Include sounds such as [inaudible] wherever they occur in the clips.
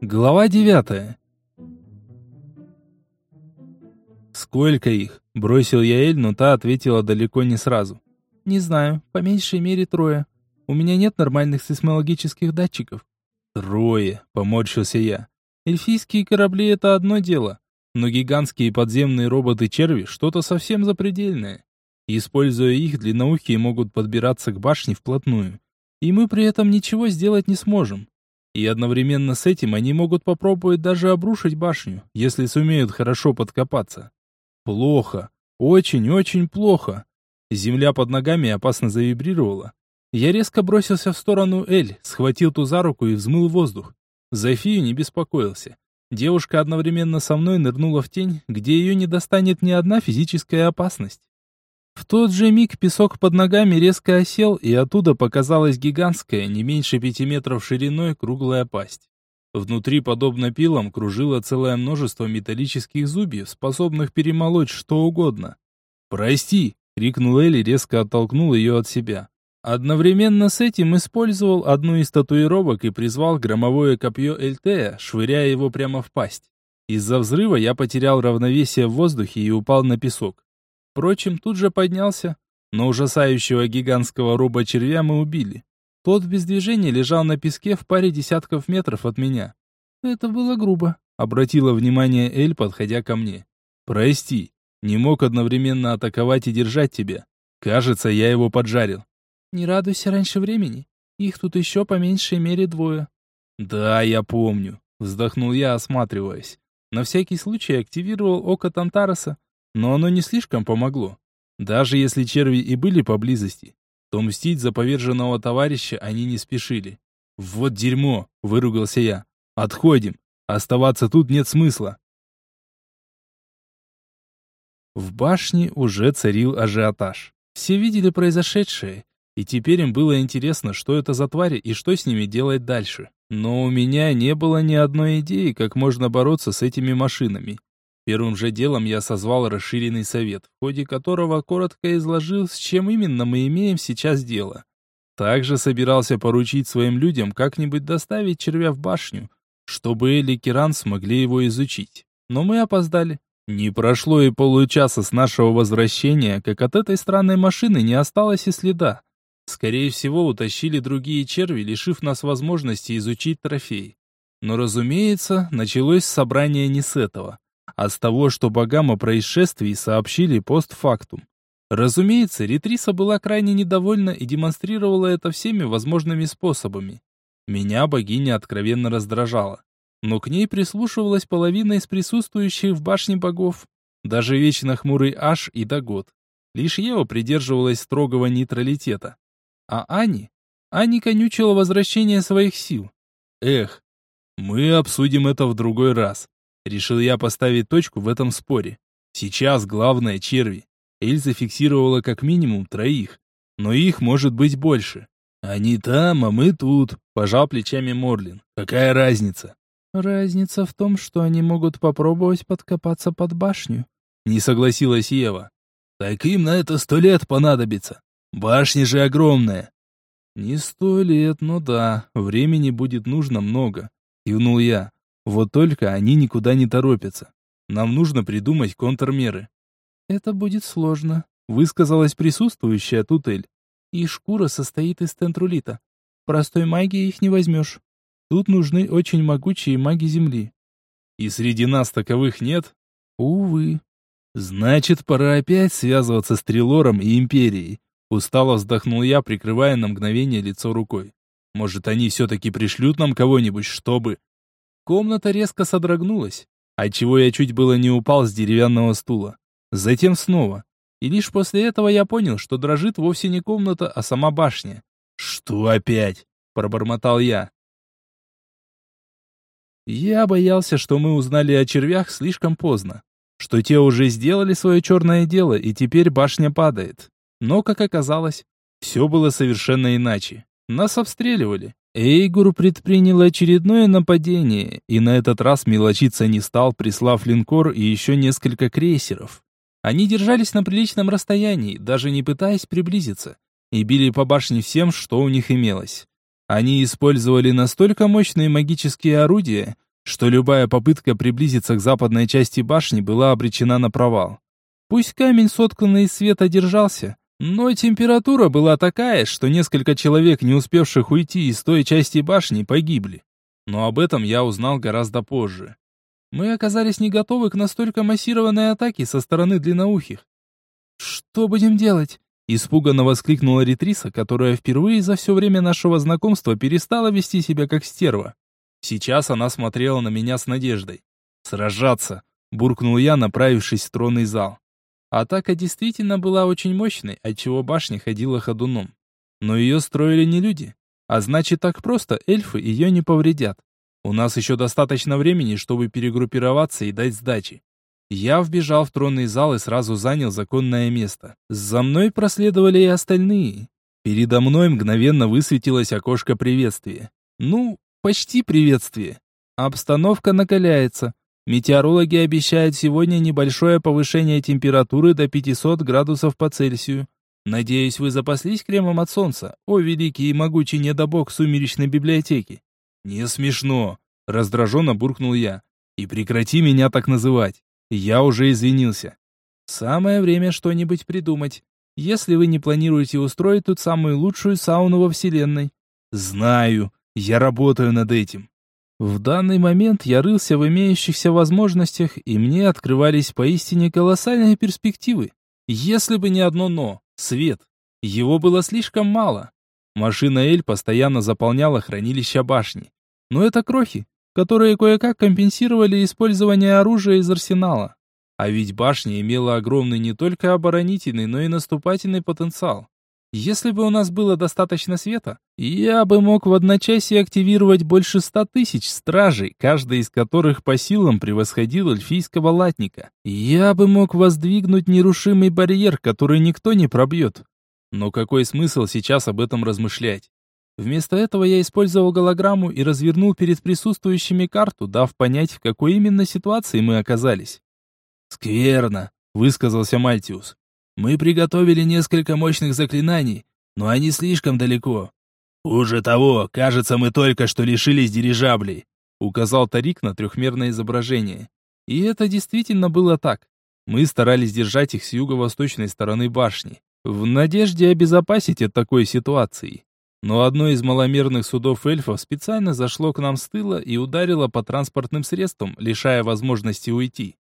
Глава девятая. «Сколько их?» – бросил я Эль, но та ответила далеко не сразу. «Не знаю, по меньшей мере трое. У меня нет нормальных сейсмологических датчиков». «Трое», – поморщился я. «Эльфийские корабли – это одно дело, но гигантские подземные роботы-черви – что-то совсем запредельное. Используя их, длинноухие могут подбираться к башне вплотную. И мы при этом ничего сделать не сможем. И одновременно с этим они могут попробовать даже обрушить башню, если сумеют хорошо подкопаться. Плохо. Очень-очень плохо. Земля под ногами опасно завибрировала. Я резко бросился в сторону Эль, схватил ту за руку и взмыл воздух. Зофию не беспокоился. Девушка одновременно со мной нырнула в тень, где ее не достанет ни одна физическая опасность. В тот же миг песок под ногами резко осел, и оттуда показалась гигантская, не меньше пяти метров шириной, круглая пасть. Внутри, подобно пилам, кружило целое множество металлических зубьев, способных перемолоть что угодно. «Прости!» — крикнул Элли, резко оттолкнул ее от себя. Одновременно с этим использовал одну из татуировок и призвал громовое копье Эльтея, швыряя его прямо в пасть. Из-за взрыва я потерял равновесие в воздухе и упал на песок. Впрочем, тут же поднялся, но ужасающего гигантского роба-червя мы убили. Тот без движения лежал на песке в паре десятков метров от меня. «Это было грубо», — обратила внимание Эль, подходя ко мне. «Прости, не мог одновременно атаковать и держать тебя. Кажется, я его поджарил». «Не радуйся раньше времени. Их тут еще по меньшей мере двое». «Да, я помню», — вздохнул я, осматриваясь. На всякий случай активировал око Тантароса, но оно не слишком помогло. Даже если черви и были поблизости, то мстить за поверженного товарища они не спешили. «Вот дерьмо!» — выругался я. «Отходим! Оставаться тут нет смысла!» В башне уже царил ажиотаж. Все видели произошедшее, и теперь им было интересно, что это за твари и что с ними делать дальше. Но у меня не было ни одной идеи, как можно бороться с этими машинами. Первым же делом я созвал расширенный совет, в ходе которого коротко изложил, с чем именно мы имеем сейчас дело. Также собирался поручить своим людям как-нибудь доставить червя в башню, чтобы Элли и смогли его изучить. Но мы опоздали. Не прошло и получаса с нашего возвращения, как от этой странной машины не осталось и следа. Скорее всего, утащили другие черви, лишив нас возможности изучить трофей. Но, разумеется, началось собрание не с этого а с того, что богам о происшествии сообщили постфактум. Разумеется, Ретриса была крайне недовольна и демонстрировала это всеми возможными способами. Меня богиня откровенно раздражала. Но к ней прислушивалась половина из присутствующих в башне богов. Даже вечно хмурый Аш и Дагот. Лишь Ева придерживалась строгого нейтралитета. А Ани? Ани конючила возвращение своих сил. Эх, мы обсудим это в другой раз. Решил я поставить точку в этом споре. Сейчас главное черви. Эльза фиксировала как минимум троих, но их может быть больше. Они там, а мы тут, пожал плечами Морлин. Какая разница? Разница в том, что они могут попробовать подкопаться под башню. Не согласилась Ева. Так им на это сто лет понадобится. Башня же огромная. Не сто лет, но да, времени будет нужно много. Кивнул я. Вот только они никуда не торопятся. Нам нужно придумать контрмеры. Это будет сложно, высказалась присутствующая Тутель. И шкура состоит из тентрулита. Простой магии их не возьмешь. Тут нужны очень могучие маги Земли. И среди нас таковых нет? Увы. Значит, пора опять связываться с Трилором и Империей. Устало вздохнул я, прикрывая на мгновение лицо рукой. Может, они все-таки пришлют нам кого-нибудь, чтобы... Комната резко содрогнулась, отчего я чуть было не упал с деревянного стула. Затем снова. И лишь после этого я понял, что дрожит вовсе не комната, а сама башня. «Что опять?» – пробормотал я. Я боялся, что мы узнали о червях слишком поздно, что те уже сделали свое черное дело, и теперь башня падает. Но, как оказалось, все было совершенно иначе. Нас обстреливали. Эйгур предпринял очередное нападение, и на этот раз мелочиться не стал, прислав линкор и еще несколько крейсеров. Они держались на приличном расстоянии, даже не пытаясь приблизиться, и били по башне всем, что у них имелось. Они использовали настолько мощные магические орудия, что любая попытка приблизиться к западной части башни была обречена на провал. Пусть камень, сотканный из света, держался, но температура была такая, что несколько человек, не успевших уйти из той части башни, погибли. Но об этом я узнал гораздо позже. Мы оказались не готовы к настолько массированной атаке со стороны длинноухих. «Что будем делать?» Испуганно воскликнула Ретриса, которая впервые за все время нашего знакомства перестала вести себя как стерва. Сейчас она смотрела на меня с надеждой. «Сражаться!» — буркнул я, направившись в тронный зал. Атака действительно была очень мощной, отчего башня ходила ходуном. Но ее строили не люди. А значит, так просто эльфы ее не повредят. У нас еще достаточно времени, чтобы перегруппироваться и дать сдачи. Я вбежал в тронный зал и сразу занял законное место. За мной проследовали и остальные. Передо мной мгновенно высветилось окошко приветствия. Ну, почти приветствие. Обстановка накаляется. Метеорологи обещают сегодня небольшое повышение температуры до 500 градусов по Цельсию. Надеюсь, вы запаслись кремом от солнца, о великий и могучий недобог сумеречной библиотеки. Не смешно, раздраженно буркнул я. И прекрати меня так называть. Я уже извинился. Самое время что-нибудь придумать, если вы не планируете устроить тут самую лучшую сауну во вселенной. Знаю, я работаю над этим. В данный момент я рылся в имеющихся возможностях, и мне открывались поистине колоссальные перспективы. Если бы не одно «но» — свет. Его было слишком мало. Машина Эль постоянно заполняла хранилища башни. Но это крохи которые кое-как компенсировали использование оружия из арсенала. А ведь башня имела огромный не только оборонительный, но и наступательный потенциал. Если бы у нас было достаточно света, я бы мог в одночасье активировать больше ста тысяч стражей, каждый из которых по силам превосходил эльфийского латника. Я бы мог воздвигнуть нерушимый барьер, который никто не пробьет. Но какой смысл сейчас об этом размышлять? Вместо этого я использовал голограмму и развернул перед присутствующими карту, дав понять, в какой именно ситуации мы оказались. «Скверно», — высказался Мальтиус. «Мы приготовили несколько мощных заклинаний, но они слишком далеко». «Хуже того, кажется, мы только что лишились дирижаблей», — указал Тарик на трехмерное изображение. И это действительно было так. Мы старались держать их с юго-восточной стороны башни, в надежде обезопасить от такой ситуации но одно из маломерных судов эльфов специально зашло к нам с тыла и ударило по транспортным средствам, лишая возможности уйти.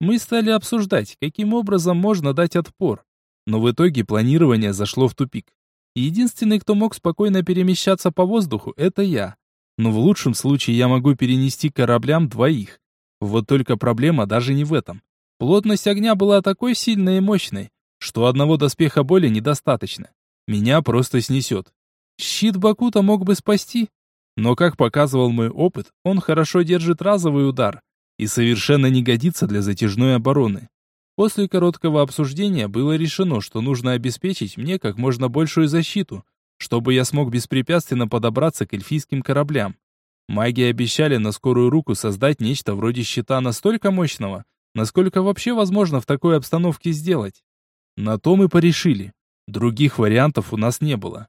Мы стали обсуждать, каким образом можно дать отпор, но в итоге планирование зашло в тупик. Единственный, кто мог спокойно перемещаться по воздуху, это я. Но в лучшем случае я могу перенести кораблям двоих. Вот только проблема даже не в этом. Плотность огня была такой сильной и мощной, что одного доспеха боли недостаточно. Меня просто снесет. Щит Бакута мог бы спасти, но, как показывал мой опыт, он хорошо держит разовый удар и совершенно не годится для затяжной обороны. После короткого обсуждения было решено, что нужно обеспечить мне как можно большую защиту, чтобы я смог беспрепятственно подобраться к эльфийским кораблям. Маги обещали на скорую руку создать нечто вроде щита настолько мощного, насколько вообще возможно в такой обстановке сделать. На то мы порешили. Других вариантов у нас не было.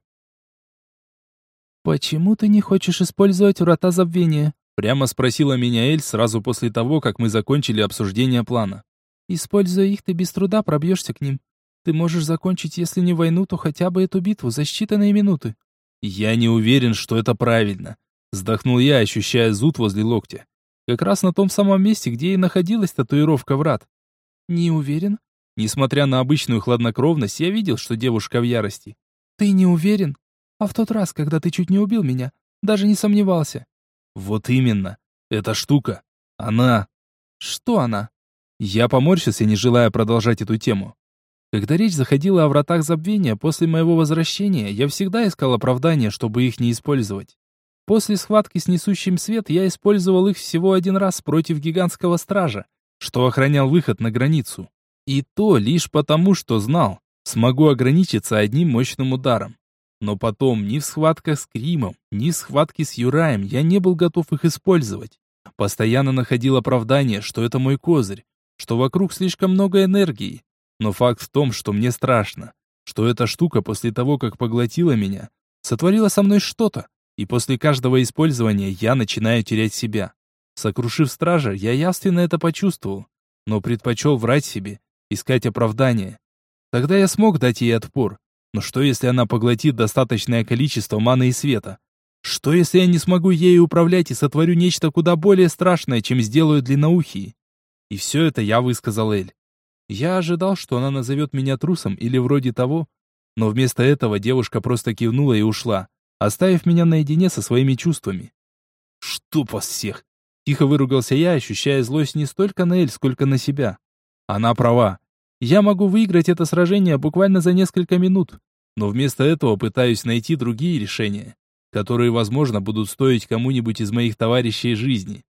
«Почему ты не хочешь использовать врата забвения?» Прямо спросила меня Эль сразу после того, как мы закончили обсуждение плана. «Используя их, ты без труда пробьешься к ним. Ты можешь закончить, если не войну, то хотя бы эту битву за считанные минуты». «Я не уверен, что это правильно», — вздохнул я, ощущая зуд возле локтя. Как раз на том самом месте, где и находилась татуировка врат. «Не уверен?» Несмотря на обычную хладнокровность, я видел, что девушка в ярости. «Ты не уверен?» А в тот раз, когда ты чуть не убил меня, даже не сомневался. Вот именно. Эта штука. Она... Что она? Я поморщился, не желая продолжать эту тему. Когда речь заходила о вратах забвения, после моего возвращения я всегда искал оправдания, чтобы их не использовать. После схватки с несущим свет я использовал их всего один раз против гигантского стража, что охранял выход на границу. И то лишь потому, что знал, смогу ограничиться одним мощным ударом. Но потом ни в схватках с Кримом, ни в схватке с Юраем я не был готов их использовать. Постоянно находил оправдание, что это мой козырь, что вокруг слишком много энергии. Но факт в том, что мне страшно, что эта штука после того, как поглотила меня, сотворила со мной что-то, и после каждого использования я начинаю терять себя. Сокрушив стража, я явственно это почувствовал, но предпочел врать себе, искать оправдание. Тогда я смог дать ей отпор. Но что, если она поглотит достаточное количество маны и света? Что, если я не смогу ею управлять и сотворю нечто куда более страшное, чем сделают длинноухие? И все это я высказал Эль. Я ожидал, что она назовет меня трусом или вроде того, но вместо этого девушка просто кивнула и ушла, оставив меня наедине со своими чувствами. «Что по всех!» Тихо выругался я, ощущая злость не столько на Эль, сколько на себя. Она права. Я могу выиграть это сражение буквально за несколько минут, но вместо этого пытаюсь найти другие решения, которые, возможно, будут стоить кому-нибудь из моих товарищей жизни.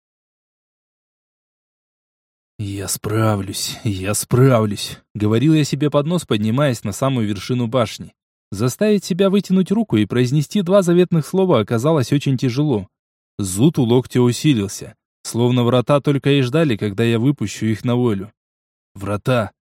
«Я справлюсь, я справлюсь», — говорил я себе под нос, поднимаясь на самую вершину башни. Заставить себя вытянуть руку и произнести два заветных слова оказалось очень тяжело. Зуд у локтя усилился, словно врата только и ждали, когда я выпущу их на волю. Врата.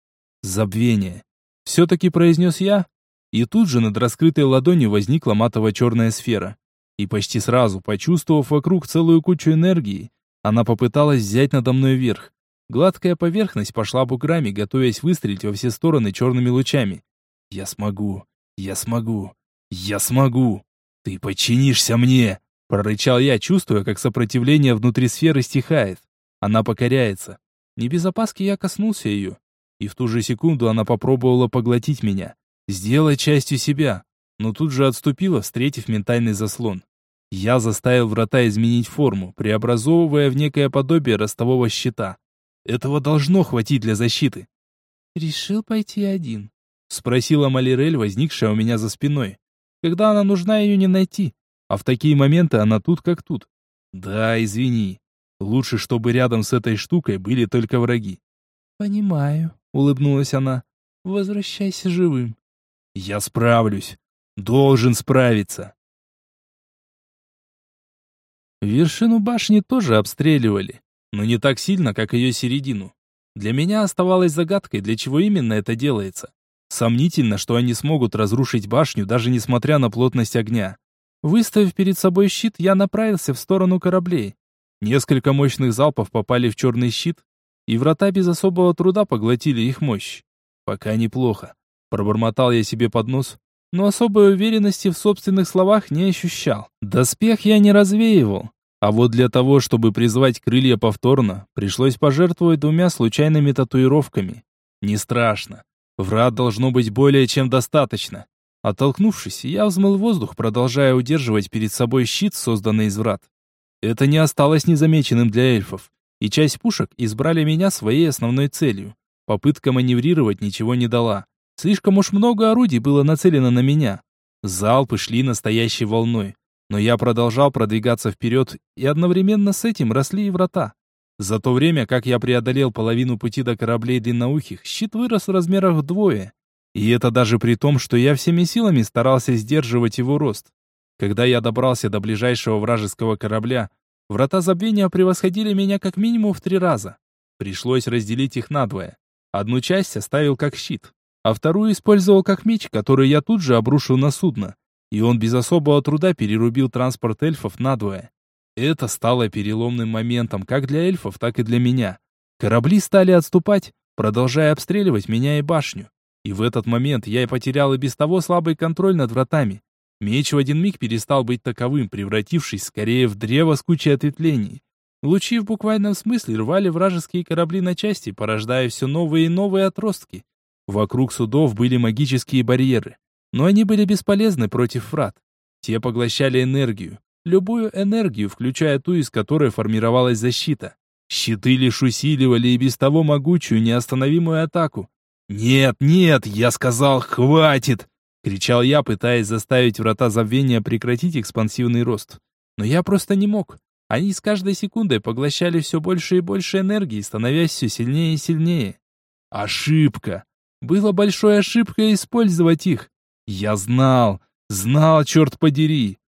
Забвение. Все-таки произнес я, и тут же над раскрытой ладонью возникла матово-черная сфера. И почти сразу, почувствовав вокруг целую кучу энергии, она попыталась взять надо мной верх. Гладкая поверхность пошла буграми, готовясь выстрелить во все стороны черными лучами. «Я смогу! Я смогу! Я смогу! Ты подчинишься мне!» Прорычал я, чувствуя, как сопротивление внутри сферы стихает. Она покоряется. Не без опаски я коснулся ее. И в ту же секунду она попробовала поглотить меня. Сделать частью себя. Но тут же отступила, встретив ментальный заслон. Я заставил врата изменить форму, преобразовывая в некое подобие ростового щита. Этого должно хватить для защиты. «Решил пойти один?» — спросила Малирель, возникшая у меня за спиной. «Когда она нужна, ее не найти. А в такие моменты она тут как тут. Да, извини. Лучше, чтобы рядом с этой штукой были только враги. Понимаю, улыбнулась она. Возвращайся живым. Я справлюсь. Должен справиться. Вершину башни тоже обстреливали, но не так сильно, как ее середину. Для меня оставалось загадкой, для чего именно это делается. Сомнительно, что они смогут разрушить башню, даже несмотря на плотность огня. Выставив перед собой щит, я направился в сторону кораблей. Несколько мощных залпов попали в черный щит, и врата без особого труда поглотили их мощь. Пока неплохо. Пробормотал я себе под нос, но особой уверенности в собственных словах не ощущал. Доспех я не развеивал. А вот для того, чтобы призвать крылья повторно, пришлось пожертвовать двумя случайными татуировками. Не страшно. Врат должно быть более чем достаточно. Оттолкнувшись, я взмыл воздух, продолжая удерживать перед собой щит, созданный из врат. Это не осталось незамеченным для эльфов, и часть пушек избрали меня своей основной целью. Попытка маневрировать ничего не дала. Слишком уж много орудий было нацелено на меня. Залпы шли настоящей волной, но я продолжал продвигаться вперед, и одновременно с этим росли и врата. За то время, как я преодолел половину пути до кораблей длинноухих, щит вырос в размерах вдвое, и это даже при том, что я всеми силами старался сдерживать его рост. Когда я добрался до ближайшего вражеского корабля, врата забвения превосходили меня как минимум в три раза. Пришлось разделить их надвое. Одну часть оставил как щит, а вторую использовал как меч, который я тут же обрушил на судно. И он без особого труда перерубил транспорт эльфов надвое. Это стало переломным моментом как для эльфов, так и для меня. Корабли стали отступать, продолжая обстреливать меня и башню. И в этот момент я и потерял и без того слабый контроль над вратами. Меч в один миг перестал быть таковым, превратившись скорее в древо с кучей ответвлений. Лучи в буквальном смысле рвали вражеские корабли на части, порождая все новые и новые отростки. Вокруг судов были магические барьеры, но они были бесполезны против врат. Те поглощали энергию, любую энергию, включая ту, из которой формировалась защита. Щиты лишь усиливали и без того могучую неостановимую атаку, «Нет, нет, я сказал, хватит!» — кричал я, пытаясь заставить врата забвения прекратить экспансивный рост. Но я просто не мог. Они с каждой секундой поглощали все больше и больше энергии, становясь все сильнее и сильнее. Ошибка! Было большой ошибкой использовать их. Я знал, знал, черт подери.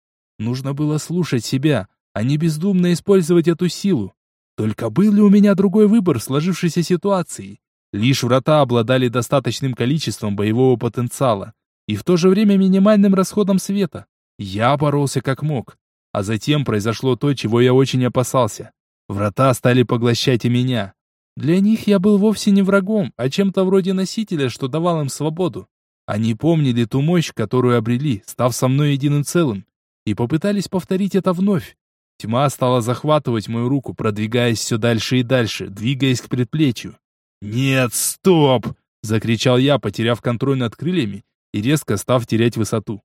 Нужно было слушать себя, а не бездумно использовать эту силу. Только был ли у меня другой выбор в сложившейся ситуации? Лишь врата обладали достаточным количеством боевого потенциала и в то же время минимальным расходом света. Я боролся как мог. А затем произошло то, чего я очень опасался. Врата стали поглощать и меня. Для них я был вовсе не врагом, а чем-то вроде носителя, что давал им свободу. Они помнили ту мощь, которую обрели, став со мной единым целым, и попытались повторить это вновь. Тьма стала захватывать мою руку, продвигаясь все дальше и дальше, двигаясь к предплечью. «Нет, стоп!» — закричал я, потеряв контроль над крыльями и резко став терять высоту.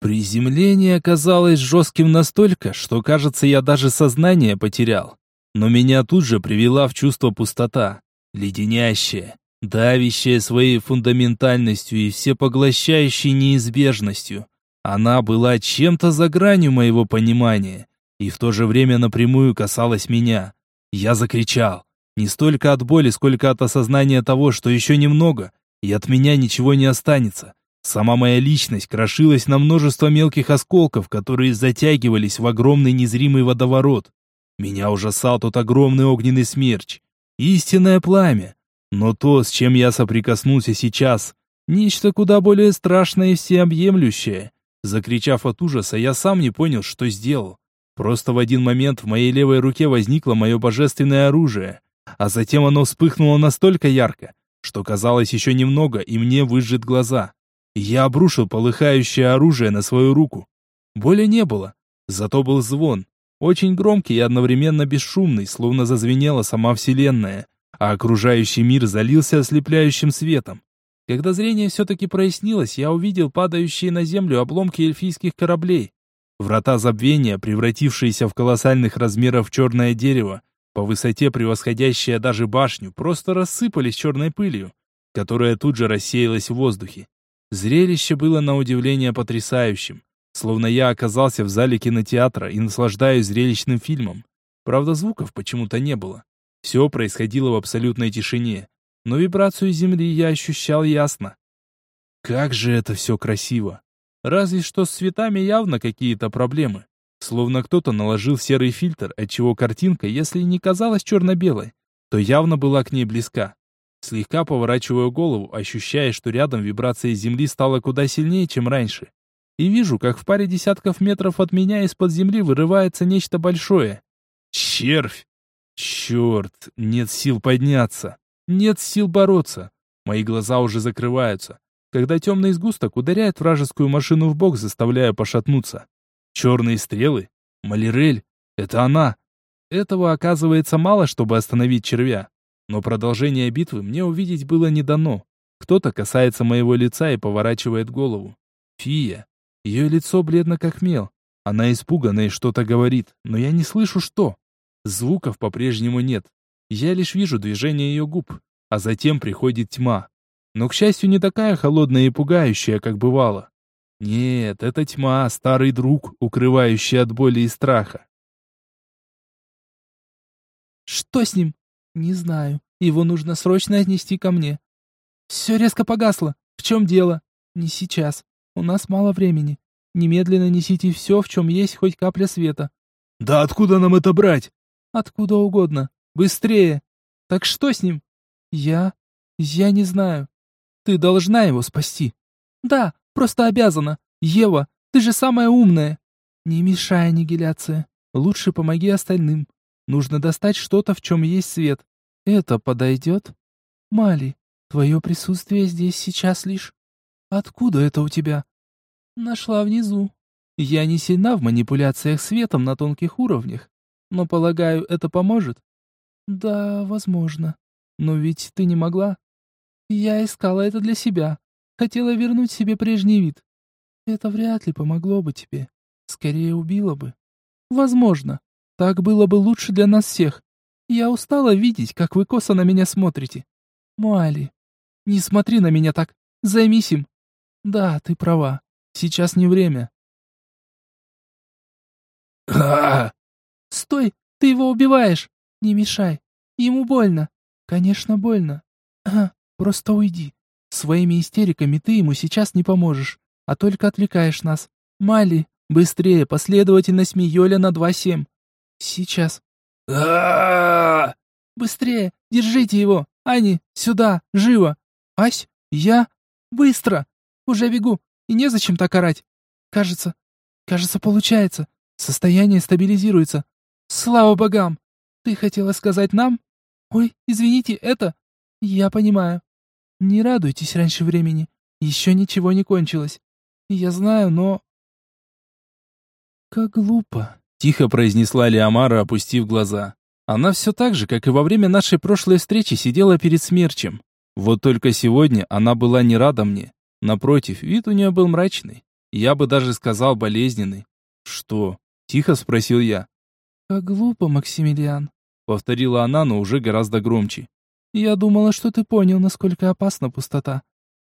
Приземление оказалось жестким настолько, что, кажется, я даже сознание потерял. Но меня тут же привела в чувство пустота, леденящая, давящая своей фундаментальностью и всепоглощающей неизбежностью. Она была чем-то за гранью моего понимания и в то же время напрямую касалась меня. Я закричал, не столько от боли, сколько от осознания того, что еще немного, и от меня ничего не останется. Сама моя личность крошилась на множество мелких осколков, которые затягивались в огромный незримый водоворот. Меня ужасал тот огромный огненный смерч. Истинное пламя. Но то, с чем я соприкоснулся сейчас, нечто куда более страшное и всеобъемлющее. Закричав от ужаса, я сам не понял, что сделал. Просто в один момент в моей левой руке возникло мое божественное оружие, а затем оно вспыхнуло настолько ярко, что казалось еще немного, и мне выжжет глаза. Я обрушил полыхающее оружие на свою руку. Боли не было, зато был звон, очень громкий и одновременно бесшумный, словно зазвенела сама Вселенная, а окружающий мир залился ослепляющим светом. Когда зрение все-таки прояснилось, я увидел падающие на землю обломки эльфийских кораблей. Врата забвения, превратившиеся в колоссальных размеров черное дерево, по высоте превосходящее даже башню, просто рассыпались черной пылью, которая тут же рассеялась в воздухе. Зрелище было на удивление потрясающим. Словно я оказался в зале кинотеатра и наслаждаюсь зрелищным фильмом. Правда, звуков почему-то не было. Все происходило в абсолютной тишине. Но вибрацию земли я ощущал ясно. Как же это все красиво! Разве что с цветами явно какие-то проблемы. Словно кто-то наложил серый фильтр, отчего картинка, если не казалась черно-белой, то явно была к ней близка. Слегка поворачиваю голову, ощущая, что рядом вибрация земли стала куда сильнее, чем раньше и вижу, как в паре десятков метров от меня из-под земли вырывается нечто большое. Червь! Черт, нет сил подняться. Нет сил бороться. Мои глаза уже закрываются, когда темный сгусток ударяет вражескую машину в бок, заставляя пошатнуться. Черные стрелы? Малирель? Это она. Этого оказывается мало, чтобы остановить червя. Но продолжение битвы мне увидеть было не дано. Кто-то касается моего лица и поворачивает голову. Фия. Ее лицо бледно как мел. Она испугана и что-то говорит, но я не слышу что. Звуков по-прежнему нет. Я лишь вижу движение ее губ, а затем приходит тьма. Но, к счастью, не такая холодная и пугающая, как бывало. Нет, это тьма, старый друг, укрывающий от боли и страха. Что с ним? Не знаю. Его нужно срочно отнести ко мне. Все резко погасло. В чем дело? Не сейчас. У нас мало времени. Немедленно несите все, в чем есть хоть капля света. Да откуда нам это брать? Откуда угодно. Быстрее. Так что с ним? Я... Я не знаю. Ты должна его спасти. Да, просто обязана. Ева, ты же самая умная. Не мешай аннигиляция. Лучше помоги остальным. Нужно достать что-то, в чем есть свет. Это подойдет? Мали, твое присутствие здесь сейчас лишь «Откуда это у тебя?» «Нашла внизу. Я не сильна в манипуляциях светом на тонких уровнях, но, полагаю, это поможет?» «Да, возможно. Но ведь ты не могла. Я искала это для себя. Хотела вернуть себе прежний вид. Это вряд ли помогло бы тебе. Скорее убило бы. Возможно. Так было бы лучше для нас всех. Я устала видеть, как вы косо на меня смотрите. Муали, не смотри на меня так. Займись им. Да, ты права. Сейчас не время. Стой, ты его убиваешь. Не мешай. Ему больно. Конечно, больно. Просто уйди. Своими истериками ты ему сейчас не поможешь, а только отвлекаешь нас. Мали, быстрее, последовательность Миоля на 2-7. Сейчас. А! Быстрее, держите его. Ани, сюда, живо. Ась, я. Быстро. Уже бегу, и незачем так орать. Кажется, кажется, получается. Состояние стабилизируется. Слава богам! Ты хотела сказать нам? Ой, извините, это... Я понимаю. Не радуйтесь раньше времени. Еще ничего не кончилось. Я знаю, но... Как глупо. Тихо произнесла Леомара, опустив глаза. Она все так же, как и во время нашей прошлой встречи, сидела перед смерчем. Вот только сегодня она была не рада мне. Напротив, вид у нее был мрачный. Я бы даже сказал болезненный. «Что?» — тихо спросил я. «Как глупо, Максимилиан», — повторила она, но уже гораздо громче. «Я думала, что ты понял, насколько опасна пустота.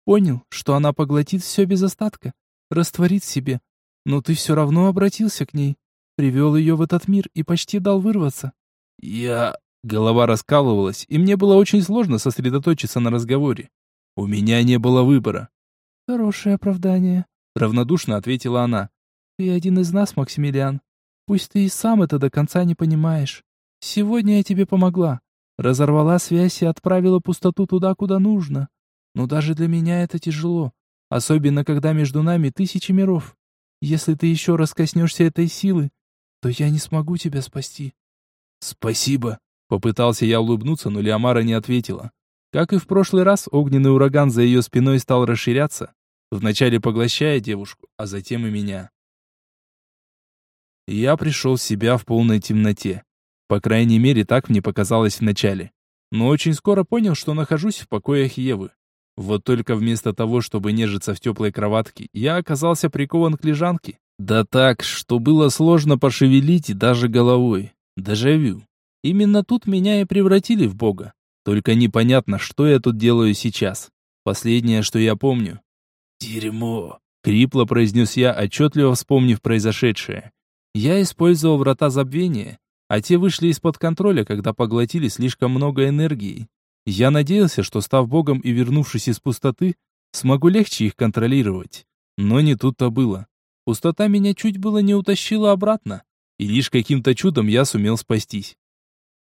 Понял, что она поглотит все без остатка, растворит в себе. Но ты все равно обратился к ней, привел ее в этот мир и почти дал вырваться». «Я...» Голова раскалывалась, и мне было очень сложно сосредоточиться на разговоре. У меня не было выбора. «Хорошее оправдание», — равнодушно ответила она. «Ты один из нас, Максимилиан. Пусть ты и сам это до конца не понимаешь. Сегодня я тебе помогла. Разорвала связь и отправила пустоту туда, куда нужно. Но даже для меня это тяжело. Особенно, когда между нами тысячи миров. Если ты еще раз коснешься этой силы, то я не смогу тебя спасти». «Спасибо», — попытался я улыбнуться, но Леомара не ответила. Как и в прошлый раз, огненный ураган за ее спиной стал расширяться, вначале поглощая девушку, а затем и меня. Я пришел в себя в полной темноте. По крайней мере, так мне показалось вначале. Но очень скоро понял, что нахожусь в покоях Евы. Вот только вместо того, чтобы нежиться в теплой кроватке, я оказался прикован к лежанке. Да так, что было сложно пошевелить и даже головой. Дежавю. Именно тут меня и превратили в бога. Только непонятно, что я тут делаю сейчас. Последнее, что я помню. «Дерьмо!» — крипло произнес я, отчетливо вспомнив произошедшее. Я использовал врата забвения, а те вышли из-под контроля, когда поглотили слишком много энергии. Я надеялся, что став богом и вернувшись из пустоты, смогу легче их контролировать. Но не тут-то было. Пустота меня чуть было не утащила обратно, и лишь каким-то чудом я сумел спастись.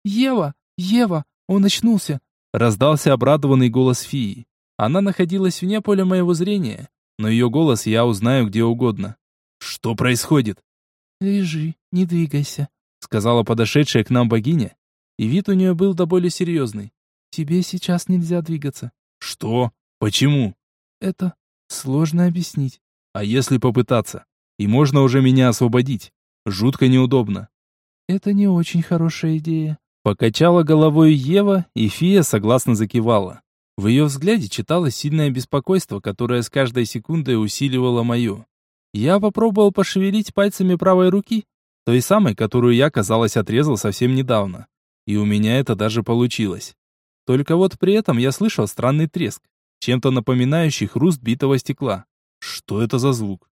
«Ева! Ева! Он очнулся!» Раздался обрадованный голос фии. Она находилась вне поля моего зрения, но ее голос я узнаю где угодно. «Что происходит?» «Лежи, не двигайся», — сказала подошедшая к нам богиня, и вид у нее был до боли серьезный. «Тебе сейчас нельзя двигаться». «Что? Почему?» «Это сложно объяснить». «А если попытаться? И можно уже меня освободить? Жутко неудобно». «Это не очень хорошая идея», Покачала головой Ева, и фия согласно закивала. В ее взгляде читалось сильное беспокойство, которое с каждой секундой усиливало мое. Я попробовал пошевелить пальцами правой руки, той самой, которую я, казалось, отрезал совсем недавно. И у меня это даже получилось. Только вот при этом я слышал странный треск, чем-то напоминающий хруст битого стекла. Что это за звук?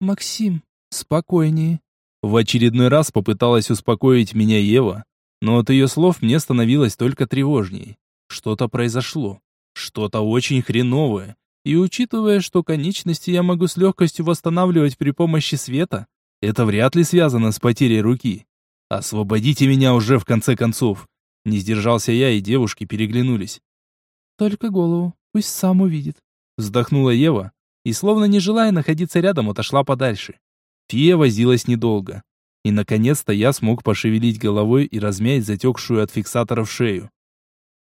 «Максим, спокойнее». В очередной раз попыталась успокоить меня Ева, но от ее слов мне становилось только тревожнее. Что-то произошло. Что-то очень хреновое. И учитывая, что конечности я могу с легкостью восстанавливать при помощи света, это вряд ли связано с потерей руки. Освободите меня уже в конце концов. Не сдержался я, и девушки переглянулись. Только голову, пусть сам увидит. Вздохнула Ева и, словно не желая находиться рядом, отошла подальше. Фия возилась недолго. И, наконец-то, я смог пошевелить головой и размять затекшую от фиксаторов шею.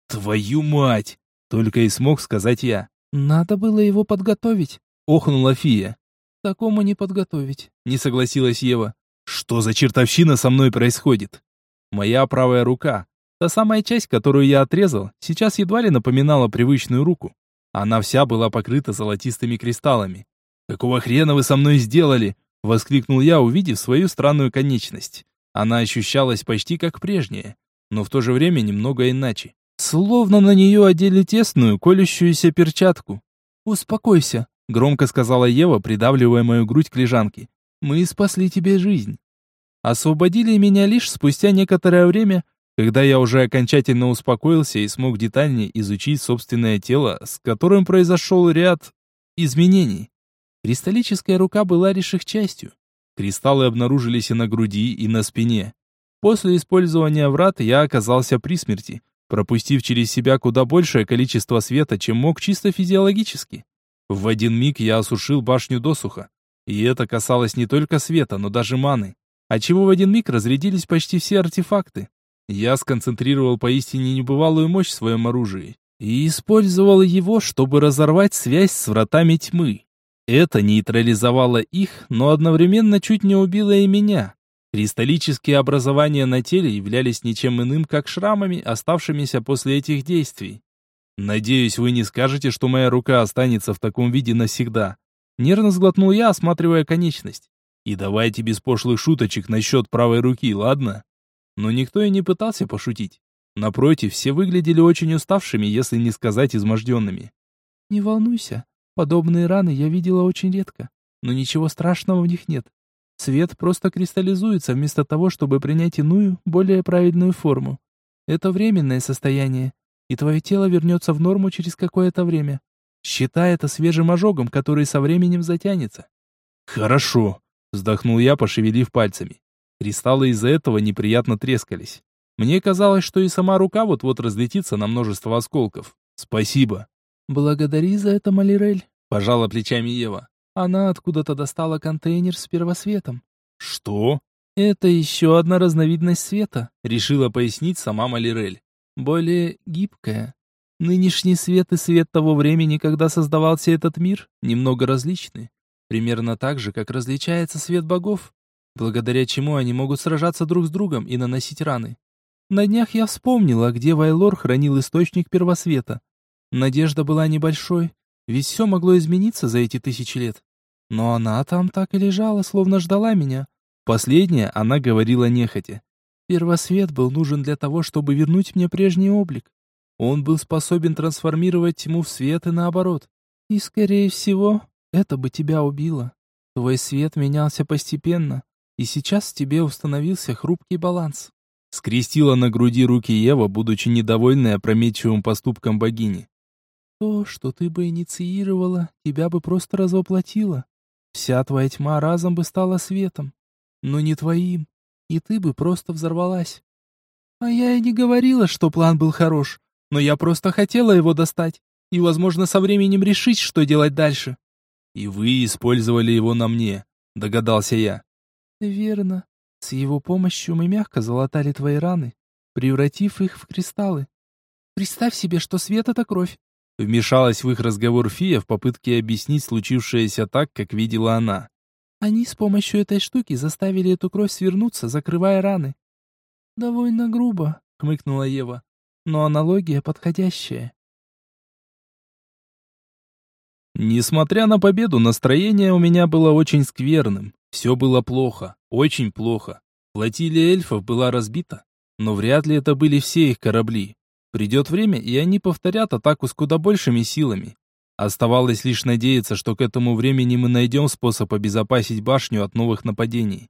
«Твою мать!» — только и смог сказать я. «Надо было его подготовить», — охнула Фия. «Такому не подготовить», — не согласилась Ева. «Что за чертовщина со мной происходит?» Моя правая рука, та самая часть, которую я отрезал, сейчас едва ли напоминала привычную руку. Она вся была покрыта золотистыми кристаллами. «Какого хрена вы со мной сделали?» Воскликнул я, увидев свою странную конечность. Она ощущалась почти как прежняя, но в то же время немного иначе. Словно на нее одели тесную, колющуюся перчатку. «Успокойся», — громко сказала Ева, придавливая мою грудь к лежанке. «Мы спасли тебе жизнь». Освободили меня лишь спустя некоторое время, когда я уже окончательно успокоился и смог детальнее изучить собственное тело, с которым произошел ряд изменений. Кристаллическая рука была лишь их частью. Кристаллы обнаружились и на груди, и на спине. После использования врат я оказался при смерти, пропустив через себя куда большее количество света, чем мог чисто физиологически. В один миг я осушил башню досуха. И это касалось не только света, но даже маны. отчего в один миг разрядились почти все артефакты. Я сконцентрировал поистине небывалую мощь в своем оружии и использовал его, чтобы разорвать связь с вратами тьмы. Это нейтрализовало их, но одновременно чуть не убило и меня. Кристаллические образования на теле являлись ничем иным, как шрамами, оставшимися после этих действий. «Надеюсь, вы не скажете, что моя рука останется в таком виде навсегда». Нервно сглотнул я, осматривая конечность. «И давайте без пошлых шуточек насчет правой руки, ладно?» Но никто и не пытался пошутить. Напротив, все выглядели очень уставшими, если не сказать изможденными. «Не волнуйся, подобные раны я видела очень редко, но ничего страшного в них нет. Свет просто кристаллизуется вместо того, чтобы принять иную, более правильную форму. Это временное состояние, и твое тело вернется в норму через какое-то время. Считай это свежим ожогом, который со временем затянется. Хорошо, вздохнул я, пошевелив пальцами. Кристаллы из-за этого неприятно трескались. Мне казалось, что и сама рука вот-вот разлетится на множество осколков. Спасибо. Благодари за это, Малирель, пожала плечами Ева. Она откуда-то достала контейнер с первосветом. Что? Это еще одна разновидность света, решила пояснить сама Малирель. Более гибкая. Нынешний свет и свет того времени, когда создавался этот мир, немного различны. Примерно так же, как различается свет богов, благодаря чему они могут сражаться друг с другом и наносить раны. На днях я вспомнила, где Вайлор хранил источник первосвета. Надежда была небольшой, ведь все могло измениться за эти тысячи лет. Но она там так и лежала, словно ждала меня. Последнее она говорила нехотя. Первосвет был нужен для того, чтобы вернуть мне прежний облик. Он был способен трансформировать тьму в свет и наоборот. И, скорее всего, это бы тебя убило. Твой свет менялся постепенно, и сейчас в тебе установился хрупкий баланс. Скрестила на груди руки Ева, будучи недовольной опрометчивым поступком богини. То, что ты бы инициировала, тебя бы просто развоплотило. Вся твоя тьма разом бы стала светом, но не твоим, и ты бы просто взорвалась. А я и не говорила, что план был хорош, но я просто хотела его достать и, возможно, со временем решить, что делать дальше. И вы использовали его на мне, догадался я. Верно. С его помощью мы мягко залатали твои раны, превратив их в кристаллы. Представь себе, что свет — это кровь, Вмешалась в их разговор Фия в попытке объяснить случившееся так, как видела она. Они с помощью этой штуки заставили эту кровь свернуться, закрывая раны. «Довольно грубо», — хмыкнула Ева. «Но аналогия подходящая». Несмотря на победу, настроение у меня было очень скверным. Все было плохо, очень плохо. Флотилия эльфов была разбита, но вряд ли это были все их корабли. Придет время, и они повторят атаку с куда большими силами. Оставалось лишь надеяться, что к этому времени мы найдем способ обезопасить башню от новых нападений.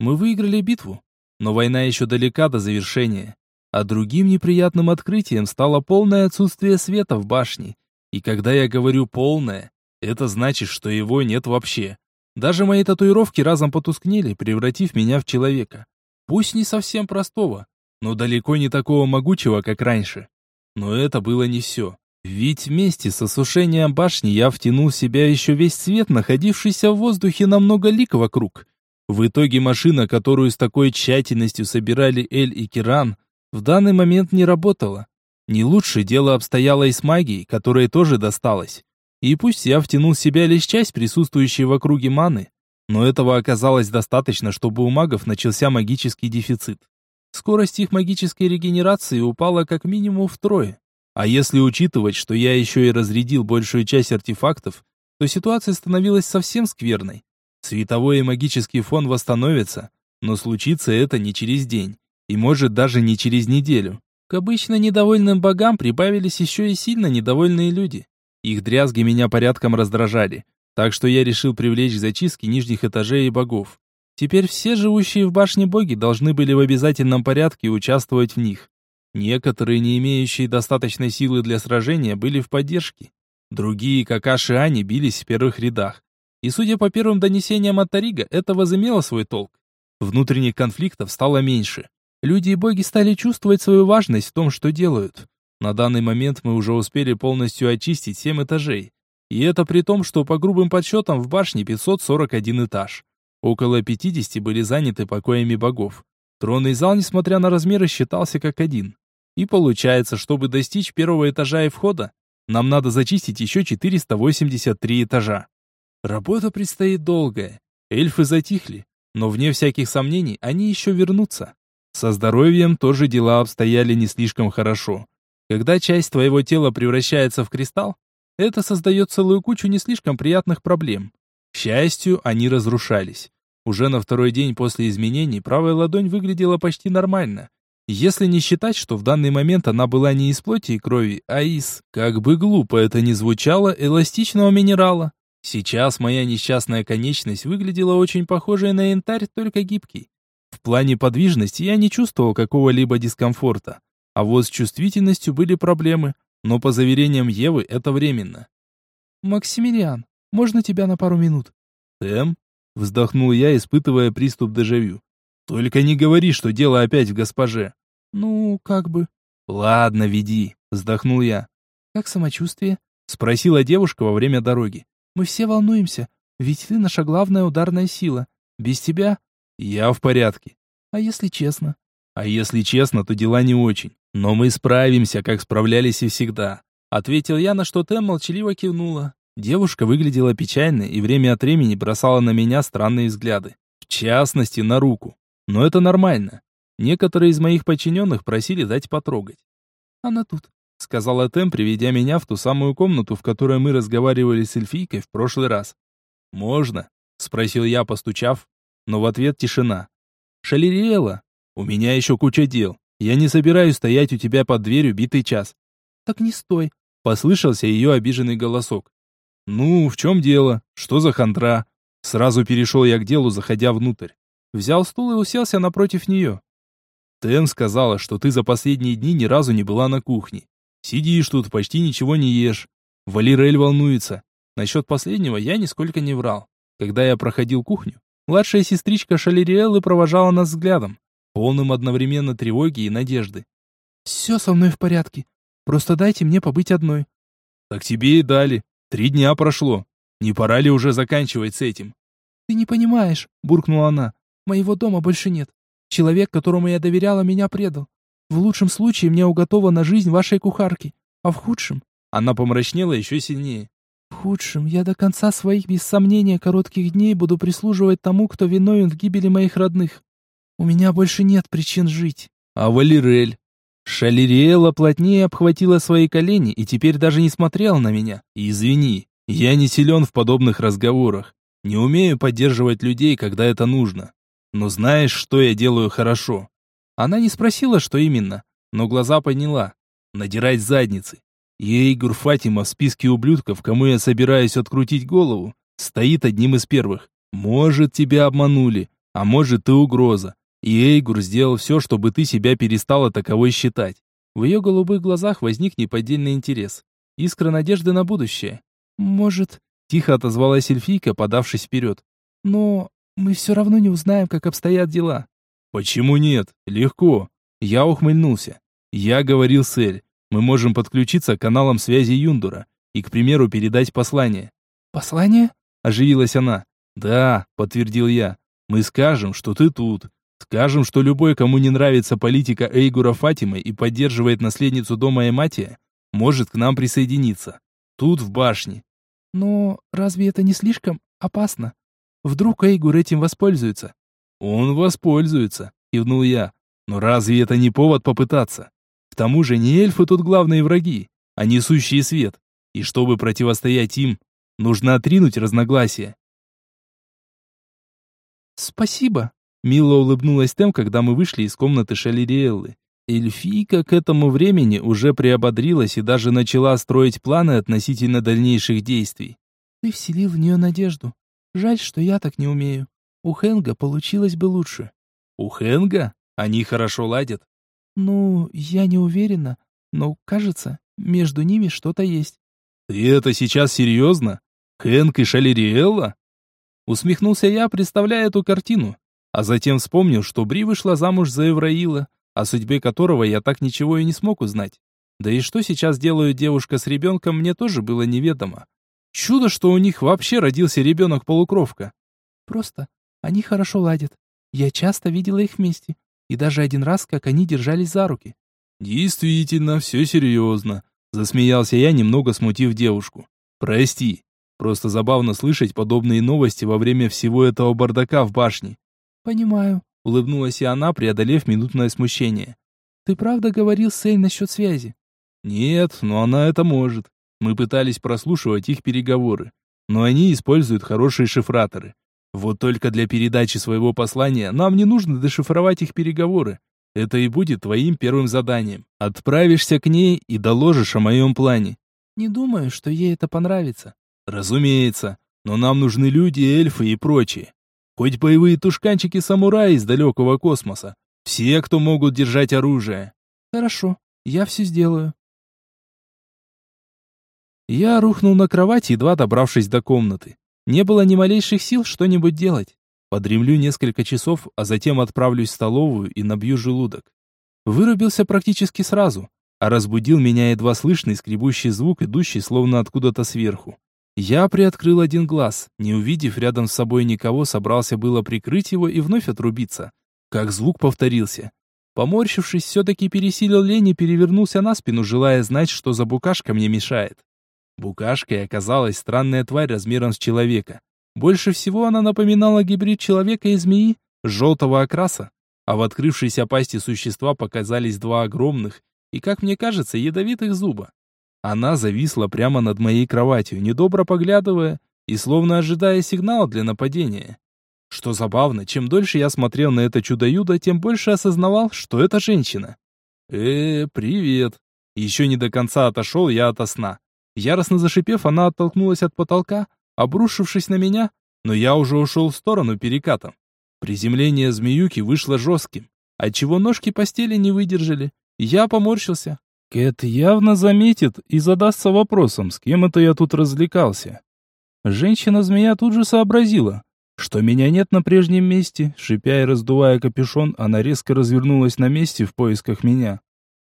Мы выиграли битву, но война еще далека до завершения. А другим неприятным открытием стало полное отсутствие света в башне. И когда я говорю «полное», это значит, что его нет вообще. Даже мои татуировки разом потускнели, превратив меня в человека. Пусть не совсем простого, но далеко не такого могучего, как раньше. Но это было не все. Ведь вместе с осушением башни я втянул в себя еще весь свет, находившийся в воздухе на много лик вокруг. В итоге машина, которую с такой тщательностью собирали Эль и Киран, в данный момент не работала. Не лучше дело обстояло и с магией, которой тоже досталось. И пусть я втянул в себя лишь часть присутствующей в округе маны, но этого оказалось достаточно, чтобы у магов начался магический дефицит. Скорость их магической регенерации упала как минимум втрое. А если учитывать, что я еще и разрядил большую часть артефактов, то ситуация становилась совсем скверной. Световой и магический фон восстановится, но случится это не через день, и может даже не через неделю. К обычно недовольным богам прибавились еще и сильно недовольные люди. Их дрязги меня порядком раздражали, так что я решил привлечь к зачистке нижних этажей и богов. Теперь все живущие в башне боги должны были в обязательном порядке участвовать в них. Некоторые, не имеющие достаточной силы для сражения, были в поддержке. Другие, как Аши и Ани, бились в первых рядах. И судя по первым донесениям от Тарига, это возымело свой толк. Внутренних конфликтов стало меньше. Люди и боги стали чувствовать свою важность в том, что делают. На данный момент мы уже успели полностью очистить 7 этажей. И это при том, что по грубым подсчетам в башне 541 этаж. Около 50 были заняты покоями богов. Тронный зал, несмотря на размеры, считался как один. И получается, чтобы достичь первого этажа и входа, нам надо зачистить еще 483 этажа. Работа предстоит долгая. Эльфы затихли, но вне всяких сомнений они еще вернутся. Со здоровьем тоже дела обстояли не слишком хорошо. Когда часть твоего тела превращается в кристалл, это создает целую кучу не слишком приятных проблем. К счастью, они разрушались. Уже на второй день после изменений правая ладонь выглядела почти нормально. Если не считать, что в данный момент она была не из плоти и крови, а из, как бы глупо это ни звучало, эластичного минерала. Сейчас моя несчастная конечность выглядела очень похожей на янтарь, только гибкий. В плане подвижности я не чувствовал какого-либо дискомфорта. А вот с чувствительностью были проблемы, но по заверениям Евы это временно. «Максимилиан, можно тебя на пару минут?» «Тэм?» — вздохнул я, испытывая приступ дежавю. «Только не говори, что дело опять в госпоже». «Ну, как бы...» «Ладно, веди», — вздохнул я. «Как самочувствие?» — спросила девушка во время дороги. «Мы все волнуемся, ведь ты наша главная ударная сила. Без тебя я в порядке. А если честно? А если честно, то дела не очень. Но мы справимся, как справлялись и всегда. Ответил я, на что Тэм молчаливо кивнула. Девушка выглядела печальной и время от времени бросала на меня странные взгляды. В частности, на руку. Но это нормально. Некоторые из моих подчиненных просили дать потрогать. «Она тут», — сказала Тэм, приведя меня в ту самую комнату, в которой мы разговаривали с эльфийкой в прошлый раз. «Можно?» — спросил я, постучав, но в ответ тишина. «Шалериэла, у меня еще куча дел. Я не собираюсь стоять у тебя под дверью битый час». «Так не стой», — послышался ее обиженный голосок. «Ну, в чем дело? Что за хандра?» Сразу перешел я к делу, заходя внутрь. Взял стул и уселся напротив нее. «Тен сказала, что ты за последние дни ни разу не была на кухне. Сидишь тут, почти ничего не ешь. Валерель волнуется. Насчет последнего я нисколько не врал. Когда я проходил кухню, Младшая сестричка Шалериэллы провожала нас взглядом, полным одновременно тревоги и надежды. «Все со мной в порядке. Просто дайте мне побыть одной». «Так тебе и дали. Три дня прошло. Не пора ли уже заканчивать с этим?» «Ты не понимаешь», — буркнула она. «Моего дома больше нет. Человек, которому я доверяла, меня предал. В лучшем случае мне уготована жизнь вашей кухарки, а в худшем...» Она помрачнела еще сильнее худшем я до конца своих, без сомнения, коротких дней буду прислуживать тому, кто виновен в гибели моих родных. У меня больше нет причин жить. А Валерель? Шалериэла плотнее обхватила свои колени и теперь даже не смотрела на меня. Извини, я не силен в подобных разговорах. Не умею поддерживать людей, когда это нужно. Но знаешь, что я делаю хорошо? Она не спросила, что именно, но глаза подняла. Надирать задницы. Ейгур Фатима в списке ублюдков, кому я собираюсь открутить голову, стоит одним из первых. Может, тебя обманули, а может, ты угроза. И Эйгур сделал все, чтобы ты себя перестала таковой считать. В ее голубых глазах возник неподдельный интерес. Искра надежды на будущее. «Может...» — тихо отозвалась эльфийка, подавшись вперед. «Но мы все равно не узнаем, как обстоят дела». «Почему нет? Легко». Я ухмыльнулся. Я говорил с Эль мы можем подключиться к каналам связи Юндура и, к примеру, передать послание. Послание? Оживилась она. Да, подтвердил я. Мы скажем, что ты тут. Скажем, что любой, кому не нравится политика Эйгура Фатимы и поддерживает наследницу дома Эматия, может к нам присоединиться. Тут, в башне. Но разве это не слишком опасно? Вдруг Эйгур этим воспользуется? Он воспользуется, кивнул я. Но разве это не повод попытаться? К тому же не эльфы тут главные враги, а несущие свет. И чтобы противостоять им, нужно отринуть разногласия. «Спасибо», — мило улыбнулась Тем, когда мы вышли из комнаты Шалериэллы. Эльфийка к этому времени уже приободрилась и даже начала строить планы относительно дальнейших действий. «Ты вселил в нее надежду. Жаль, что я так не умею. У Хенга получилось бы лучше». «У Хенга? Они хорошо ладят?» «Ну, я не уверена, но, кажется, между ними что-то есть». «Ты это сейчас серьезно? Хэнк и Шалериэлла?» Усмехнулся я, представляя эту картину, а затем вспомнил, что Бри вышла замуж за Эвраила, о судьбе которого я так ничего и не смог узнать. Да и что сейчас делает девушка с ребенком, мне тоже было неведомо. Чудо, что у них вообще родился ребенок-полукровка. Просто Они хорошо ладят. Я часто видела их вместе. И даже один раз, как они держались за руки. Действительно, все серьезно. Засмеялся я, немного смутив девушку. Прости. Просто забавно слышать подобные новости во время всего этого бардака в башне. Понимаю. Улыбнулась и она, преодолев минутное смущение. Ты правда говорил с Эль насчет связи? Нет, но она это может. Мы пытались прослушивать их переговоры, но они используют хорошие шифраторы. Вот только для передачи своего послания нам не нужно дешифровать их переговоры. Это и будет твоим первым заданием. Отправишься к ней и доложишь о моем плане. Не думаю, что ей это понравится. Разумеется, но нам нужны люди, эльфы и прочие. Хоть боевые тушканчики-самураи из далекого космоса. Все, кто могут держать оружие. Хорошо, я все сделаю. Я рухнул на кровать, едва добравшись до комнаты. Не было ни малейших сил что-нибудь делать. Подремлю несколько часов, а затем отправлюсь в столовую и набью желудок. Вырубился практически сразу, а разбудил меня едва слышный скребущий звук, идущий словно откуда-то сверху. Я приоткрыл один глаз, не увидев рядом с собой никого, собрался было прикрыть его и вновь отрубиться. Как звук повторился. Поморщившись, все-таки пересилил лень и перевернулся на спину, желая знать, что за букашка мне мешает. Букашкой оказалась странная тварь размером с человека. Больше всего она напоминала гибрид человека и змеи, желтого окраса, а в открывшейся пасти существа показались два огромных и, как мне кажется, ядовитых зуба. Она зависла прямо над моей кроватью, недобро поглядывая и словно ожидая сигнала для нападения. Что забавно, чем дольше я смотрел на это чудо-юдо, тем больше осознавал, что это женщина. э привет. Еще не до конца отошел я ото сна. Яростно зашипев, она оттолкнулась от потолка, обрушившись на меня, но я уже ушел в сторону перекатом. Приземление змеюки вышло жестким, отчего ножки постели не выдержали. Я поморщился. Кэт явно заметит и задастся вопросом, с кем это я тут развлекался. Женщина-змея тут же сообразила, что меня нет на прежнем месте. Шипя и раздувая капюшон, она резко развернулась на месте в поисках меня.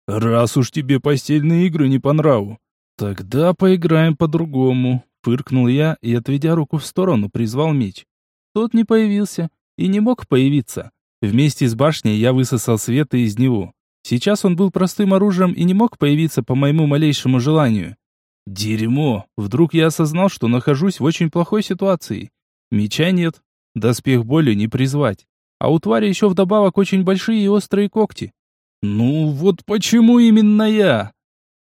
«Раз уж тебе постельные игры не по нраву, «Тогда поиграем по-другому», — фыркнул я и, отведя руку в сторону, призвал меч. Тот не появился и не мог появиться. Вместе с башней я высосал света из него. Сейчас он был простым оружием и не мог появиться по моему малейшему желанию. Дерьмо! Вдруг я осознал, что нахожусь в очень плохой ситуации. Меча нет, доспех боли не призвать. А у твари еще вдобавок очень большие и острые когти. Ну вот почему именно я?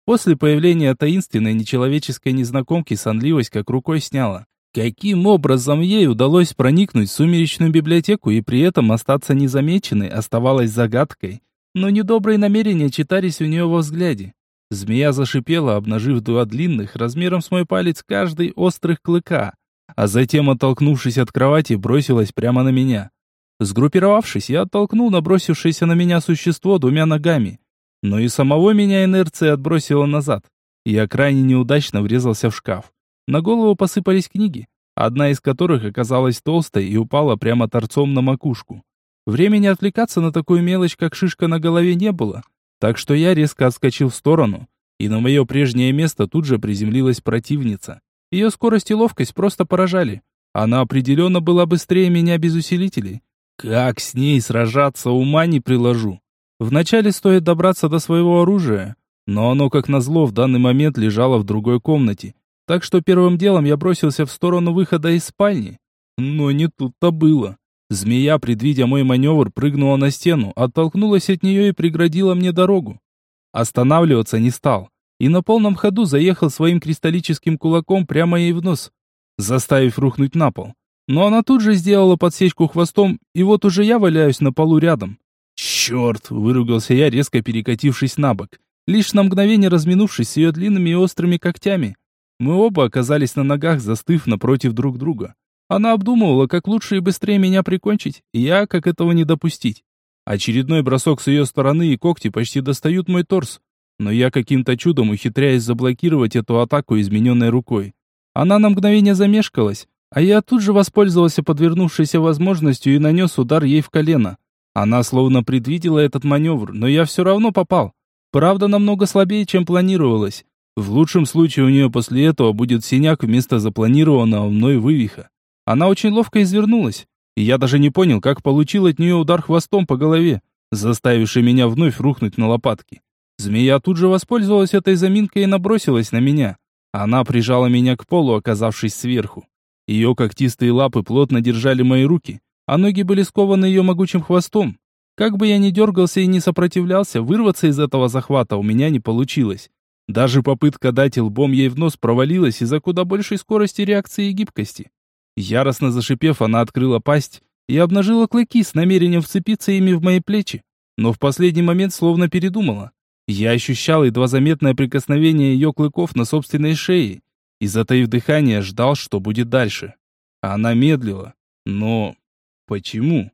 После появления таинственной нечеловеческой незнакомки сонливость как рукой сняла. Каким образом ей удалось проникнуть в сумеречную библиотеку и при этом остаться незамеченной, оставалось загадкой. Но недобрые намерения читались у нее во взгляде. Змея зашипела, обнажив два длинных, размером с мой палец, каждый острых клыка, а затем, оттолкнувшись от кровати, бросилась прямо на меня. Сгруппировавшись, я оттолкнул набросившееся на меня существо двумя ногами, но и самого меня инерция отбросила назад. Я крайне неудачно врезался в шкаф. На голову посыпались книги, одна из которых оказалась толстой и упала прямо торцом на макушку. Времени отвлекаться на такую мелочь, как шишка на голове, не было, так что я резко отскочил в сторону, и на мое прежнее место тут же приземлилась противница. Ее скорость и ловкость просто поражали. Она определенно была быстрее меня без усилителей. Как с ней сражаться, ума не приложу. Вначале стоит добраться до своего оружия, но оно, как назло, в данный момент лежало в другой комнате. Так что первым делом я бросился в сторону выхода из спальни. Но не тут-то было. Змея, предвидя мой маневр, прыгнула на стену, оттолкнулась от нее и преградила мне дорогу. Останавливаться не стал. И на полном ходу заехал своим кристаллическим кулаком прямо ей в нос, заставив рухнуть на пол. Но она тут же сделала подсечку хвостом, и вот уже я валяюсь на полу рядом. «Черт!» — выругался я, резко перекатившись на бок, лишь на мгновение разминувшись с ее длинными и острыми когтями. Мы оба оказались на ногах, застыв напротив друг друга. Она обдумывала, как лучше и быстрее меня прикончить, и я, как этого не допустить. Очередной бросок с ее стороны и когти почти достают мой торс, но я каким-то чудом ухитряюсь заблокировать эту атаку измененной рукой. Она на мгновение замешкалась, а я тут же воспользовался подвернувшейся возможностью и нанес удар ей в колено. Она словно предвидела этот маневр, но я все равно попал. Правда, намного слабее, чем планировалось. В лучшем случае у нее после этого будет синяк вместо запланированного мной вывиха. Она очень ловко извернулась, и я даже не понял, как получил от нее удар хвостом по голове, заставивший меня вновь рухнуть на лопатки. Змея тут же воспользовалась этой заминкой и набросилась на меня. Она прижала меня к полу, оказавшись сверху. Ее когтистые лапы плотно держали мои руки, а ноги были скованы ее могучим хвостом. Как бы я ни дергался и не сопротивлялся, вырваться из этого захвата у меня не получилось. Даже попытка дать лбом ей в нос провалилась из-за куда большей скорости реакции и гибкости. Яростно зашипев, она открыла пасть и обнажила клыки с намерением вцепиться ими в мои плечи, но в последний момент словно передумала. Я ощущал едва заметное прикосновение ее клыков на собственной шее и, затаив дыхание, ждал, что будет дальше. Она медлила. Но почему?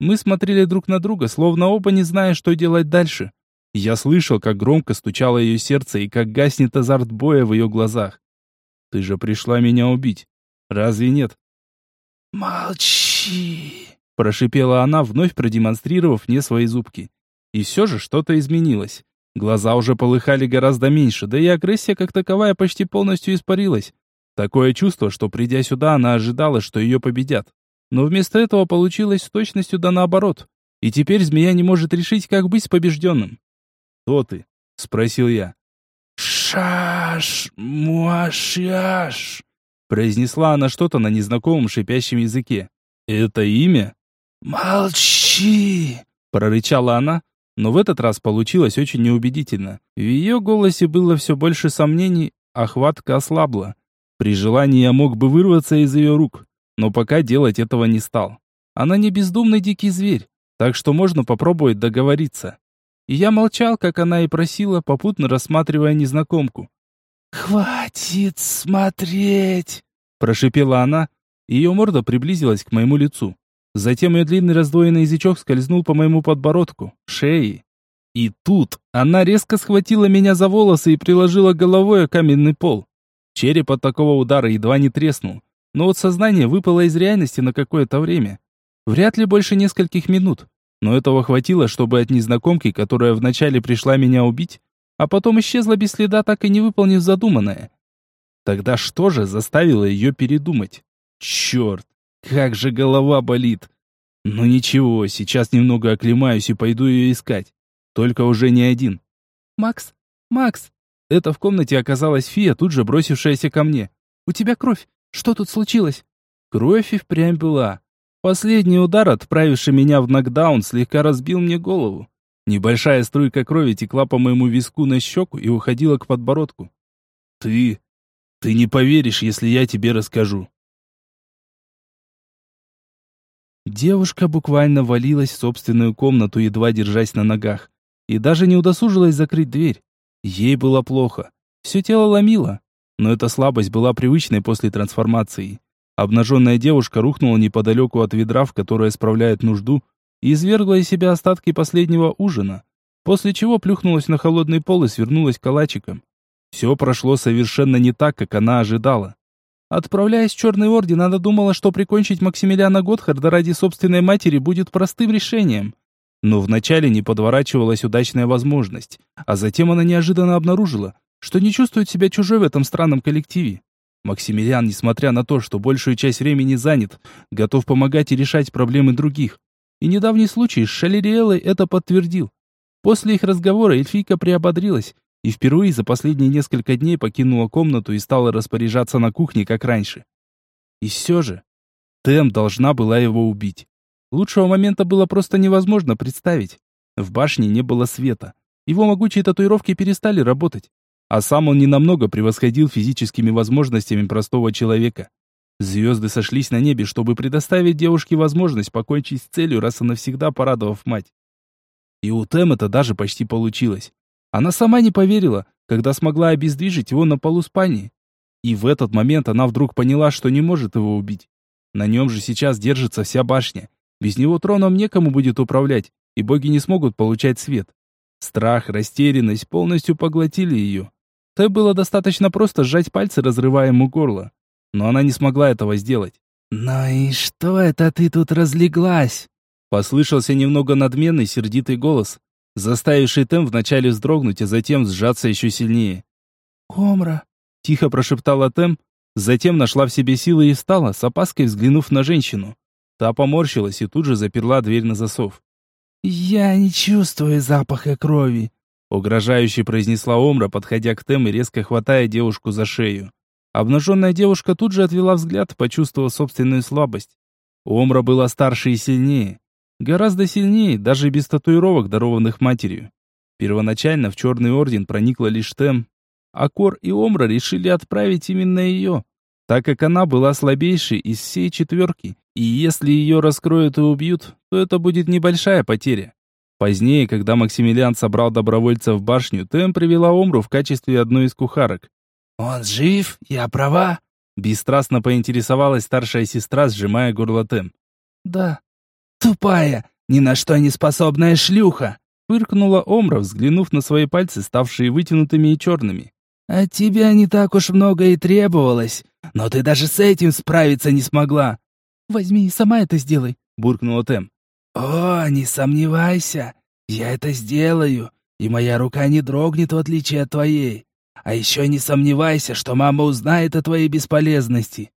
Мы смотрели друг на друга, словно оба не зная, что делать дальше. Я слышал, как громко стучало ее сердце и как гаснет азарт боя в ее глазах. «Ты же пришла меня убить. Разве нет?» «Молчи!» – прошипела она, вновь продемонстрировав мне свои зубки. И все же что-то изменилось. Глаза уже полыхали гораздо меньше, да и агрессия как таковая почти полностью испарилась. Такое чувство, что придя сюда, она ожидала, что ее победят. Но вместо этого получилось с точностью да наоборот. И теперь змея не может решить, как быть с побежденным. «Кто ты?» — спросил я. «Шаш, муашяш», — произнесла она что-то на незнакомом шипящем языке. «Это имя?» «Молчи!» — прорычала она, но в этот раз получилось очень неубедительно. В ее голосе было все больше сомнений, а хватка ослабла. При желании я мог бы вырваться из ее рук, но пока делать этого не стал. Она не бездумный дикий зверь, так что можно попробовать договориться. И я молчал, как она и просила, попутно рассматривая незнакомку. «Хватит смотреть!» – прошипела она, ее морда приблизилась к моему лицу. Затем ее длинный раздвоенный язычок скользнул по моему подбородку, шее. И тут она резко схватила меня за волосы и приложила головой о каменный пол. Череп от такого удара едва не треснул, но вот сознание выпало из реальности на какое-то время. Вряд ли больше нескольких минут, но этого хватило, чтобы от незнакомки, которая вначале пришла меня убить, а потом исчезла без следа, так и не выполнив задуманное. Тогда что же заставило ее передумать? Черт! Как же голова болит. Ну ничего, сейчас немного оклемаюсь и пойду ее искать. Только уже не один. Макс, Макс. Это в комнате оказалась фия, тут же бросившаяся ко мне. У тебя кровь. Что тут случилось? Кровь и впрямь была. Последний удар, отправивший меня в нокдаун, слегка разбил мне голову. Небольшая струйка крови текла по моему виску на щеку и уходила к подбородку. Ты... Ты не поверишь, если я тебе расскажу. Девушка буквально валилась в собственную комнату, едва держась на ногах. И даже не удосужилась закрыть дверь. Ей было плохо. Все тело ломило. Но эта слабость была привычной после трансформации. Обнаженная девушка рухнула неподалеку от ведра, в которое справляет нужду, и извергла из себя остатки последнего ужина, после чего плюхнулась на холодный пол и свернулась калачиком. Все прошло совершенно не так, как она ожидала. Отправляясь в Черный Орден, она думала, что прикончить Максимилиана Готхарда ради собственной матери будет простым решением. Но вначале не подворачивалась удачная возможность, а затем она неожиданно обнаружила, что не чувствует себя чужой в этом странном коллективе. Максимилиан, несмотря на то, что большую часть времени занят, готов помогать и решать проблемы других. И недавний случай с Шалериэлой это подтвердил. После их разговора эльфийка приободрилась и впервые за последние несколько дней покинула комнату и стала распоряжаться на кухне, как раньше. И все же, Тэм должна была его убить. Лучшего момента было просто невозможно представить. В башне не было света. Его могучие татуировки перестали работать. А сам он ненамного превосходил физическими возможностями простого человека. Звезды сошлись на небе, чтобы предоставить девушке возможность покончить с целью раз и навсегда порадовав мать. И у Тэм это даже почти получилось. Она сама не поверила, когда смогла обездвижить его на полу спальни. И в этот момент она вдруг поняла, что не может его убить. На нем же сейчас держится вся башня. Без него троном некому будет управлять, и боги не смогут получать свет. Страх, растерянность полностью поглотили ее. Тэ было достаточно просто сжать пальцы, разрывая ему горло. Но она не смогла этого сделать. «Ну и что это ты тут разлеглась?» Послышался немного надменный, сердитый голос, заставивший Тем вначале вздрогнуть, а затем сжаться еще сильнее. «Комра», — тихо прошептала Тем, затем нашла в себе силы и встала, с опаской взглянув на женщину. Та поморщилась и тут же заперла дверь на засов. «Я не чувствую запаха крови», — угрожающе произнесла Омра, подходя к Тем и резко хватая девушку за шею. Обнаженная девушка тут же отвела взгляд, почувствовав собственную слабость. Омра была старше и сильнее. Гораздо сильнее, даже без татуировок, дарованных матерью. Первоначально в Черный Орден проникла лишь Тем, а Кор и Омра решили отправить именно ее, так как она была слабейшей из всей четверки, и если ее раскроют и убьют, то это будет небольшая потеря. Позднее, когда Максимилиан собрал добровольцев в башню, Тем привела Омру в качестве одной из кухарок. «Он жив? Я права?» Бесстрастно поинтересовалась старшая сестра, сжимая горло Тем. «Да». «Тупая, ни на что не способная шлюха!» Фыркнула Омра, взглянув на свои пальцы, ставшие вытянутыми и черными. «От тебя не так уж много и требовалось, но ты даже с этим справиться не смогла». «Возьми и сама это сделай», — буркнула Тем. «О, не сомневайся, я это сделаю, и моя рука не дрогнет в отличие от твоей. А еще не сомневайся, что мама узнает о твоей бесполезности».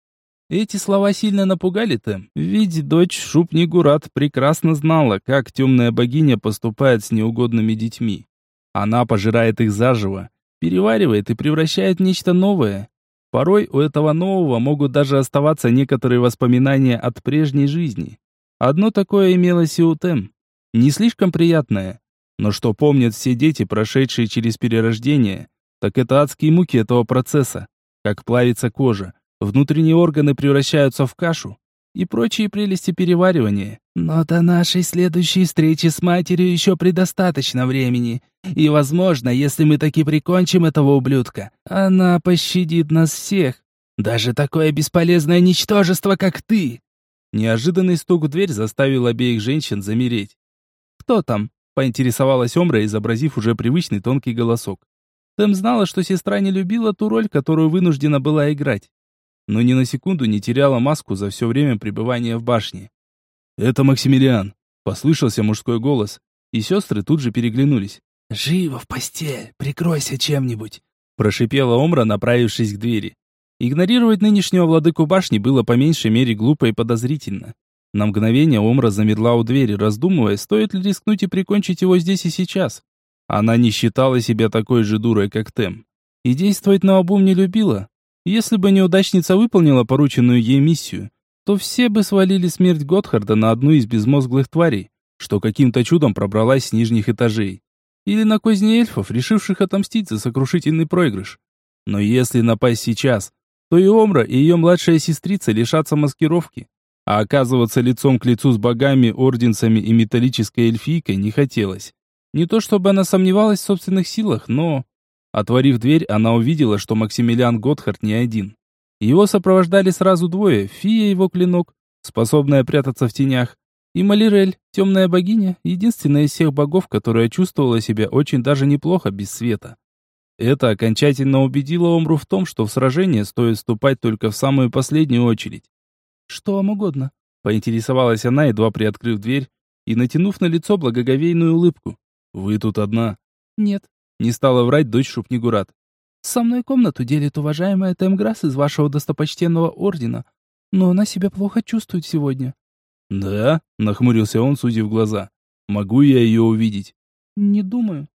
Эти слова сильно напугали Тем, ведь дочь Шупнигурат прекрасно знала, как темная богиня поступает с неугодными детьми. Она пожирает их заживо, переваривает и превращает в нечто новое. Порой у этого нового могут даже оставаться некоторые воспоминания от прежней жизни. Одно такое имелось и у Тем. Не слишком приятное, но что помнят все дети, прошедшие через перерождение, так это адские муки этого процесса, как плавится кожа, внутренние органы превращаются в кашу и прочие прелести переваривания. Но до нашей следующей встречи с матерью еще предостаточно времени, и, возможно, если мы таки прикончим этого ублюдка, она пощадит нас всех. Даже такое бесполезное ничтожество, как ты!» Неожиданный стук в дверь заставил обеих женщин замереть. «Кто там?» — поинтересовалась Омра, изобразив уже привычный тонкий голосок. Тэм знала, что сестра не любила ту роль, которую вынуждена была играть. Но ни на секунду не теряла маску за все время пребывания в башне. «Это Максимилиан!» — послышался мужской голос, и сестры тут же переглянулись. «Живо в постель, прикройся чем-нибудь!» — прошипела Омра, направившись к двери. Игнорировать нынешнего владыку башни было по меньшей мере глупо и подозрительно. На мгновение Омра замерла у двери, раздумывая, стоит ли рискнуть и прикончить его здесь и сейчас. Она не считала себя такой же дурой, как Тем. И действовать на обум не любила. Если бы неудачница выполнила порученную ей миссию, то все бы свалили смерть Готхарда на одну из безмозглых тварей, что каким-то чудом пробралась с нижних этажей. Или на козни эльфов, решивших отомстить за сокрушительный проигрыш. Но если напасть сейчас, то и Омра, и ее младшая сестрица лишатся маскировки. А оказываться лицом к лицу с богами, орденцами и металлической эльфийкой не хотелось. Не то чтобы она сомневалась в собственных силах, но... Отворив дверь, она увидела, что Максимилиан Готхард не один. Его сопровождали сразу двое, Фия его клинок, способная прятаться в тенях, и Малирель, темная богиня, единственная из всех богов, которая чувствовала себя очень даже неплохо без света. Это окончательно убедило Омру в том, что в сражение стоит вступать только в самую последнюю очередь. «Что вам угодно?» — поинтересовалась она, едва приоткрыв дверь и натянув на лицо благоговейную улыбку. «Вы тут одна?» «Нет». Не стала врать дочь Шупнигурат. «Со мной комнату делит уважаемая Темграсс из вашего достопочтенного ордена, но она себя плохо чувствует сегодня». «Да?» — нахмурился он, судив глаза. «Могу я ее увидеть?» «Не думаю».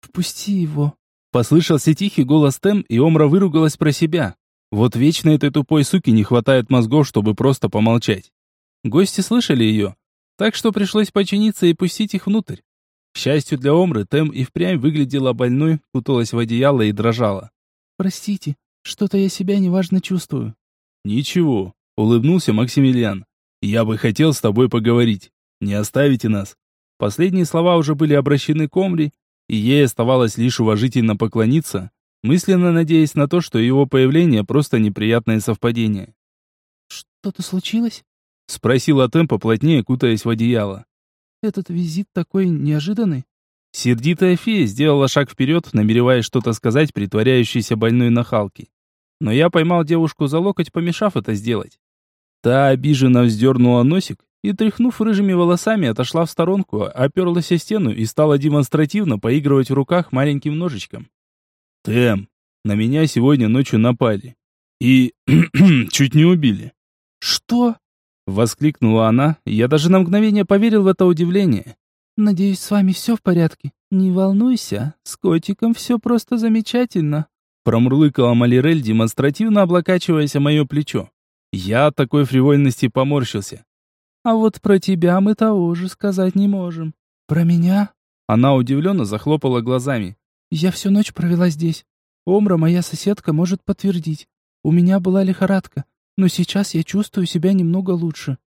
«Впусти его», Послышался тихий голос Тем, и Омра выругалась про себя. Вот вечно этой тупой суки не хватает мозгов, чтобы просто помолчать. Гости слышали ее, так что пришлось починиться и пустить их внутрь. К счастью для Омры, Тем и впрямь выглядела больной, куталась в одеяло и дрожала. «Простите, что-то я себя неважно чувствую». «Ничего», — улыбнулся Максимилиан. «Я бы хотел с тобой поговорить. Не оставите нас». Последние слова уже были обращены к Омре, и ей оставалось лишь уважительно поклониться, мысленно надеясь на то, что его появление просто неприятное совпадение. «Что-то случилось?» — спросила Тем, поплотнее кутаясь в одеяло. «Этот визит такой неожиданный?» Сердитая фея сделала шаг вперед, намереваясь что-то сказать притворяющейся больной нахалке. Но я поймал девушку за локоть, помешав это сделать. Та обиженно вздернула носик и, тряхнув рыжими волосами, отошла в сторонку, оперлась о стену и стала демонстративно поигрывать в руках маленьким ножичком. «Тэм, на меня сегодня ночью напали. И [clears throat] чуть не убили». «Что?» Воскликнула она, я даже на мгновение поверил в это удивление. «Надеюсь, с вами все в порядке? Не волнуйся, с котиком все просто замечательно». Промурлыкала Малирель, демонстративно облокачиваясь о мое плечо. Я от такой фривольности поморщился. «А вот про тебя мы того же сказать не можем». «Про меня?» Она удивленно захлопала глазами. «Я всю ночь провела здесь. Омра, моя соседка, может подтвердить. У меня была лихорадка, но сейчас я чувствую себя немного лучше».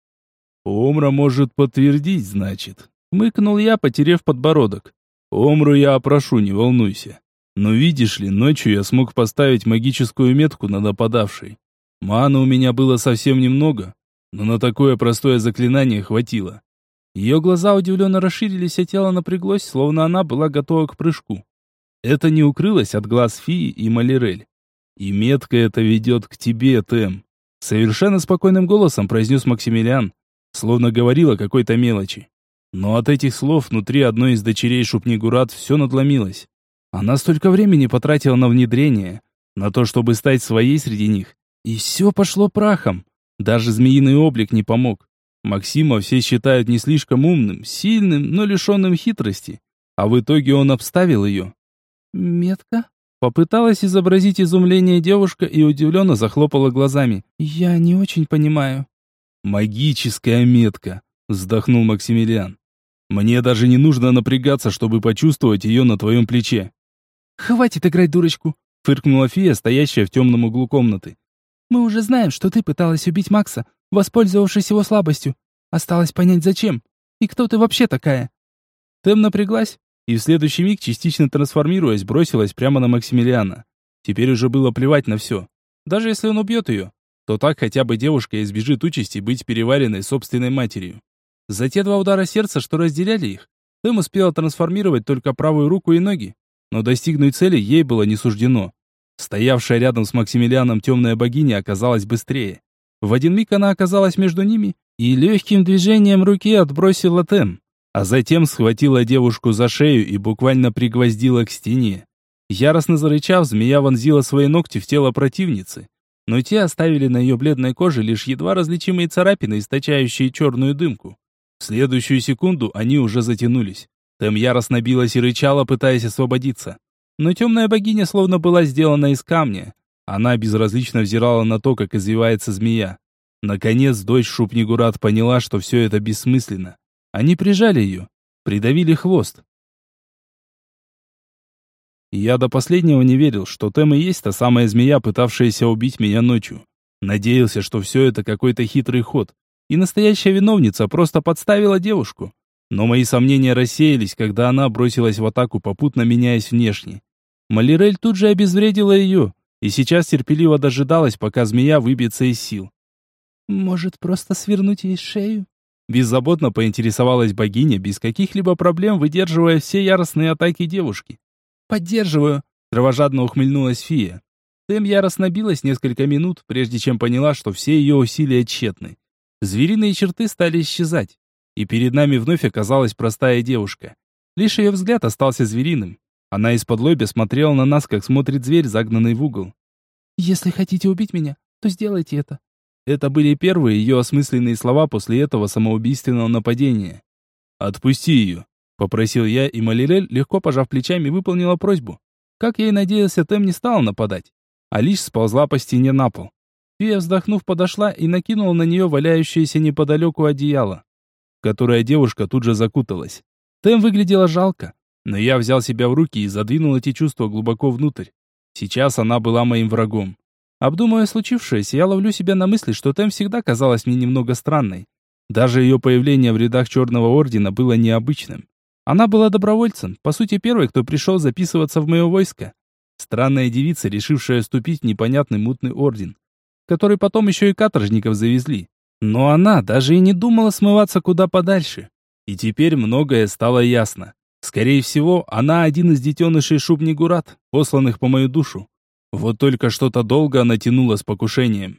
«Омра может подтвердить, значит», — мыкнул я, потеряв подбородок. «Омру я опрошу, не волнуйся. Но видишь ли, ночью я смог поставить магическую метку на нападавшей. Маны у меня было совсем немного, но на такое простое заклинание хватило. Ее глаза удивленно расширились, а тело напряглось, словно она была готова к прыжку. Это не укрылось от глаз Фии и Малирель. «И метка это ведет к тебе, Тем», — совершенно спокойным голосом произнес Максимилиан, словно говорил о какой-то мелочи. Но от этих слов внутри одной из дочерей Шупнигурат все надломилось. Она столько времени потратила на внедрение, на то, чтобы стать своей среди них, и все пошло прахом. Даже змеиный облик не помог. Максима все считают не слишком умным, сильным, но лишенным хитрости. А в итоге он обставил ее. «Метка?» Попыталась изобразить изумление девушка и удивленно захлопала глазами. «Я не очень понимаю». «Магическая метка», — вздохнул Максимилиан. «Мне даже не нужно напрягаться, чтобы почувствовать ее на твоем плече». «Хватит играть дурочку», — фыркнула фия, стоящая в темном углу комнаты. Мы уже знаем, что ты пыталась убить Макса, воспользовавшись его слабостью. Осталось понять, зачем. И кто ты вообще такая?» Тем напряглась, и в следующий миг, частично трансформируясь, бросилась прямо на Максимилиана. Теперь уже было плевать на все. Даже если он убьет ее, то так хотя бы девушка избежит участи быть переваренной собственной матерью. За те два удара сердца, что разделяли их, Тем успела трансформировать только правую руку и ноги, но достигнуть цели ей было не суждено. Стоявшая рядом с Максимилианом темная богиня оказалась быстрее. В один миг она оказалась между ними и легким движением руки отбросила Тем, а затем схватила девушку за шею и буквально пригвоздила к стене. Яростно зарычав, змея вонзила свои ногти в тело противницы, но те оставили на ее бледной коже лишь едва различимые царапины, источающие черную дымку. В следующую секунду они уже затянулись. Тем яростно билась и рычала, пытаясь освободиться. Но темная богиня словно была сделана из камня. Она безразлично взирала на то, как извивается змея. Наконец, дочь Шупнигурат поняла, что все это бессмысленно. Они прижали ее, придавили хвост. Я до последнего не верил, что Тем и есть та самая змея, пытавшаяся убить меня ночью. Надеялся, что все это какой-то хитрый ход, и настоящая виновница просто подставила девушку. Но мои сомнения рассеялись, когда она бросилась в атаку, попутно меняясь внешне. Малирель тут же обезвредила ее, и сейчас терпеливо дожидалась, пока змея выбьется из сил. «Может, просто свернуть ей шею?» Беззаботно поинтересовалась богиня, без каких-либо проблем выдерживая все яростные атаки девушки. «Поддерживаю», — кровожадно ухмыльнулась фия. Тэм яростно билась несколько минут, прежде чем поняла, что все ее усилия тщетны. Звериные черты стали исчезать и перед нами вновь оказалась простая девушка. Лишь ее взгляд остался звериным. Она из-под лобя смотрела на нас, как смотрит зверь, загнанный в угол. «Если хотите убить меня, то сделайте это». Это были первые ее осмысленные слова после этого самоубийственного нападения. «Отпусти ее», — попросил я, и Малирель, легко пожав плечами, выполнила просьбу. Как я и надеялся, Тем не стала нападать, а лишь сползла по стене на пол. Фия, вздохнув, подошла и накинула на нее валяющееся неподалеку одеяло которая девушка тут же закуталась. Тем выглядела жалко, но я взял себя в руки и задвинул эти чувства глубоко внутрь. Сейчас она была моим врагом. Обдумывая случившееся, я ловлю себя на мысли, что Тем всегда казалась мне немного странной. Даже ее появление в рядах Черного Ордена было необычным. Она была добровольцем, по сути первой, кто пришел записываться в мое войско. Странная девица, решившая вступить в непонятный мутный орден, который потом еще и каторжников завезли. Но она даже и не думала смываться куда подальше. И теперь многое стало ясно. Скорее всего, она один из детенышей Шубнигурат, посланных по мою душу. Вот только что-то долго она тянула с покушением.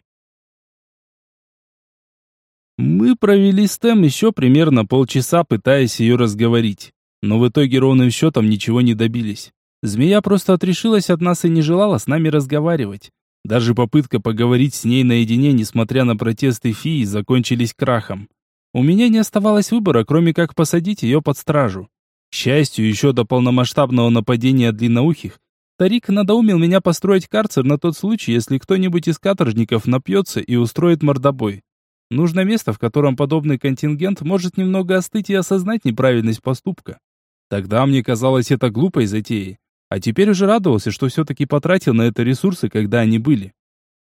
Мы провели с Тем еще примерно полчаса, пытаясь ее разговорить. Но в итоге ровным счетом ничего не добились. Змея просто отрешилась от нас и не желала с нами разговаривать. Даже попытка поговорить с ней наедине, несмотря на протесты Фии, закончились крахом. У меня не оставалось выбора, кроме как посадить ее под стражу. К счастью, еще до полномасштабного нападения длинноухих, Тарик надоумил меня построить карцер на тот случай, если кто-нибудь из каторжников напьется и устроит мордобой. Нужно место, в котором подобный контингент может немного остыть и осознать неправильность поступка. Тогда мне казалось это глупой затеей. А теперь уже радовался, что все-таки потратил на это ресурсы, когда они были.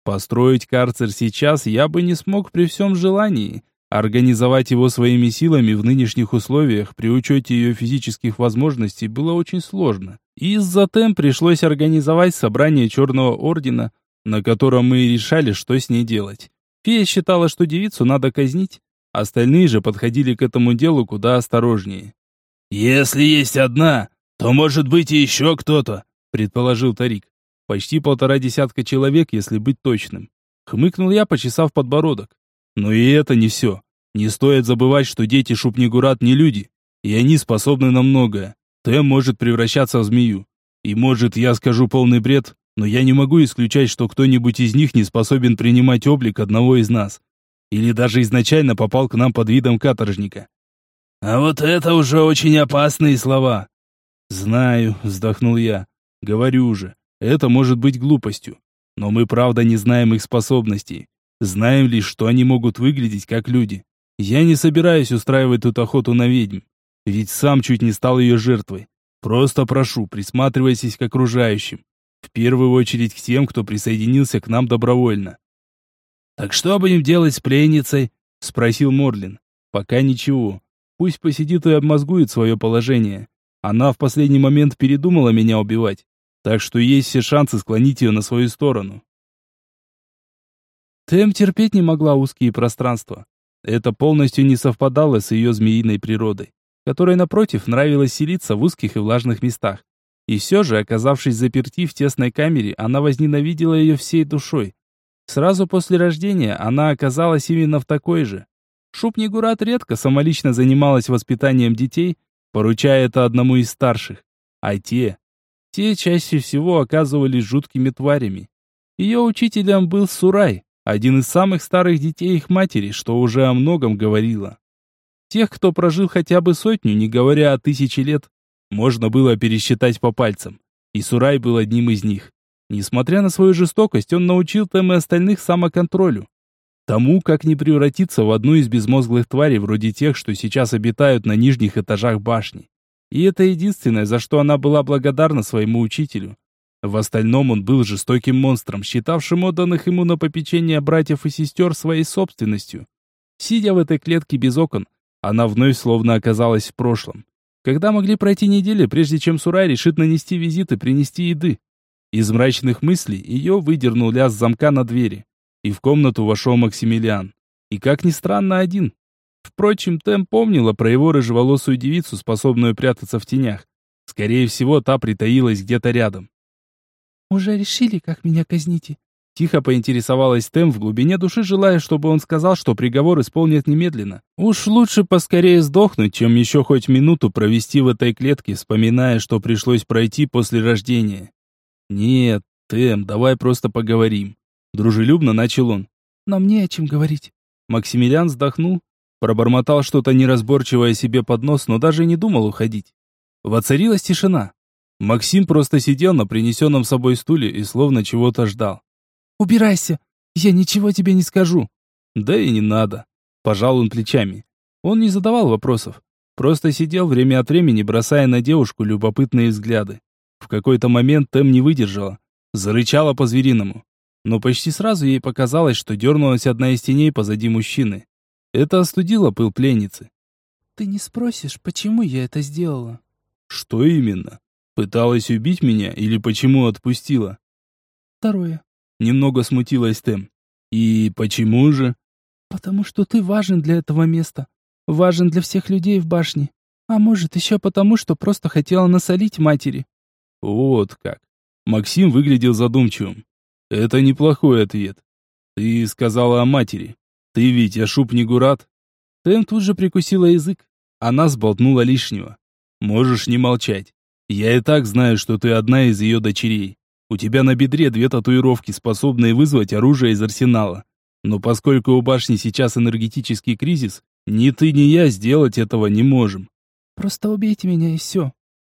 Построить карцер сейчас я бы не смог при всем желании. Организовать его своими силами в нынешних условиях при учете ее физических возможностей было очень сложно. Из-за тем пришлось организовать собрание Черного Ордена, на котором мы и решали, что с ней делать. Фея считала, что девицу надо казнить, остальные же подходили к этому делу куда осторожнее. «Если есть одна, «То может быть и еще кто-то», — предположил Тарик. «Почти полтора десятка человек, если быть точным». Хмыкнул я, почесав подбородок. Но и это не все. Не стоит забывать, что дети Шупнигурат не люди, и они способны на многое. Тэм может превращаться в змею. И может, я скажу полный бред, но я не могу исключать, что кто-нибудь из них не способен принимать облик одного из нас. Или даже изначально попал к нам под видом каторжника. А вот это уже очень опасные слова. «Знаю», — вздохнул я. «Говорю же, это может быть глупостью. Но мы правда не знаем их способностей. Знаем лишь, что они могут выглядеть как люди. Я не собираюсь устраивать тут охоту на ведьм. Ведь сам чуть не стал ее жертвой. Просто прошу, присматривайтесь к окружающим. В первую очередь к тем, кто присоединился к нам добровольно. «Так что будем делать с пленницей?» — спросил Морлин. «Пока ничего. Пусть посидит и обмозгует свое положение. Она в последний момент передумала меня убивать, так что есть все шансы склонить ее на свою сторону. Тем терпеть не могла узкие пространства. Это полностью не совпадало с ее змеиной природой, которой, напротив, нравилось селиться в узких и влажных местах. И все же, оказавшись заперти в тесной камере, она возненавидела ее всей душой. Сразу после рождения она оказалась именно в такой же. Шупнигурат редко самолично занималась воспитанием детей, поручая это одному из старших. А те, те чаще всего оказывались жуткими тварями. Ее учителем был Сурай, один из самых старых детей их матери, что уже о многом говорило. Тех, кто прожил хотя бы сотню, не говоря о тысячи лет, можно было пересчитать по пальцам. И Сурай был одним из них. Несмотря на свою жестокость, он научил Тэм и остальных самоконтролю. Тому, как не превратиться в одну из безмозглых тварей вроде тех, что сейчас обитают на нижних этажах башни. И это единственное, за что она была благодарна своему учителю. В остальном он был жестоким монстром, считавшим отданных ему на попечение братьев и сестер своей собственностью. Сидя в этой клетке без окон, она вновь словно оказалась в прошлом. Когда могли пройти недели, прежде чем Сурай решит нанести визит и принести еды? Из мрачных мыслей ее выдернул лязг замка на двери и в комнату вошел Максимилиан. И как ни странно, один. Впрочем, Тэм помнила про его рыжеволосую девицу, способную прятаться в тенях. Скорее всего, та притаилась где-то рядом. «Уже решили, как меня казните?» Тихо поинтересовалась Тэм в глубине души, желая, чтобы он сказал, что приговор исполнят немедленно. Уж лучше поскорее сдохнуть, чем еще хоть минуту провести в этой клетке, вспоминая, что пришлось пройти после рождения. «Нет, Тэм, давай просто поговорим. Дружелюбно начал он. «Нам не о чем говорить». Максимилиан вздохнул, пробормотал что-то неразборчивое себе под нос, но даже не думал уходить. Воцарилась тишина. Максим просто сидел на принесенном собой стуле и словно чего-то ждал. «Убирайся! Я ничего тебе не скажу!» «Да и не надо!» Пожал он плечами. Он не задавал вопросов. Просто сидел время от времени, бросая на девушку любопытные взгляды. В какой-то момент Тэм не выдержала. Зарычала по-звериному но почти сразу ей показалось, что дернулась одна из теней позади мужчины. Это остудило пыл пленницы. «Ты не спросишь, почему я это сделала?» «Что именно? Пыталась убить меня или почему отпустила?» «Второе». Немного смутилась Тем. «И почему же?» «Потому что ты важен для этого места. Важен для всех людей в башне. А может, еще потому, что просто хотела насолить матери». «Вот как». Максим выглядел задумчивым. Это неплохой ответ. Ты сказала о матери. Ты ведь Ашуп не Гурат? Тем тут же прикусила язык. Она сболтнула лишнего. Можешь не молчать. Я и так знаю, что ты одна из ее дочерей. У тебя на бедре две татуировки, способные вызвать оружие из арсенала. Но поскольку у башни сейчас энергетический кризис, ни ты, ни я сделать этого не можем. Просто убейте меня и все.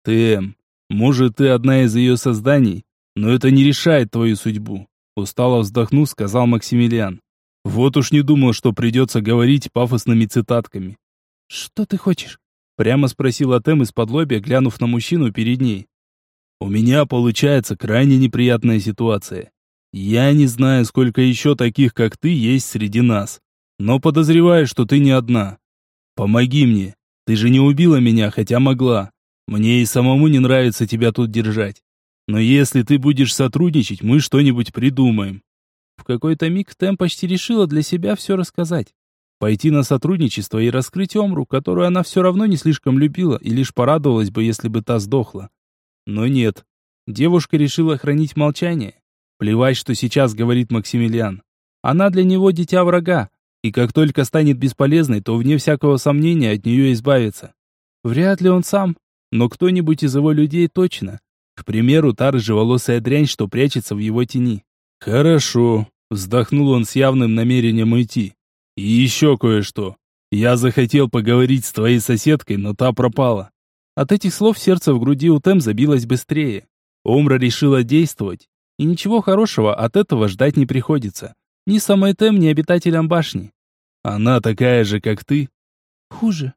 Тэм, может, ты одна из ее созданий, но это не решает твою судьбу. Устало вздохнув, сказал Максимилиан. Вот уж не думал, что придется говорить пафосными цитатками. Что ты хочешь? Прямо спросила Тэм из-под лобья, глянув на мужчину перед ней. У меня получается крайне неприятная ситуация. Я не знаю, сколько еще таких, как ты, есть среди нас. Но подозреваю, что ты не одна. Помоги мне. Ты же не убила меня, хотя могла. Мне и самому не нравится тебя тут держать. Но если ты будешь сотрудничать, мы что-нибудь придумаем. В какой-то миг Тэм почти решила для себя все рассказать. Пойти на сотрудничество и раскрыть Омру, которую она все равно не слишком любила и лишь порадовалась бы, если бы та сдохла. Но нет. Девушка решила хранить молчание. Плевать, что сейчас говорит Максимилиан. Она для него дитя врага, и как только станет бесполезной, то вне всякого сомнения от нее избавится. Вряд ли он сам, но кто-нибудь из его людей точно. К примеру, та рыжеволосая дрянь, что прячется в его тени. «Хорошо», — вздохнул он с явным намерением уйти. «И еще кое-что. Я захотел поговорить с твоей соседкой, но та пропала». От этих слов сердце в груди у Тем забилось быстрее. Омра решила действовать, и ничего хорошего от этого ждать не приходится. Ни самой Тем, ни обитателям башни. Она такая же, как ты? Хуже.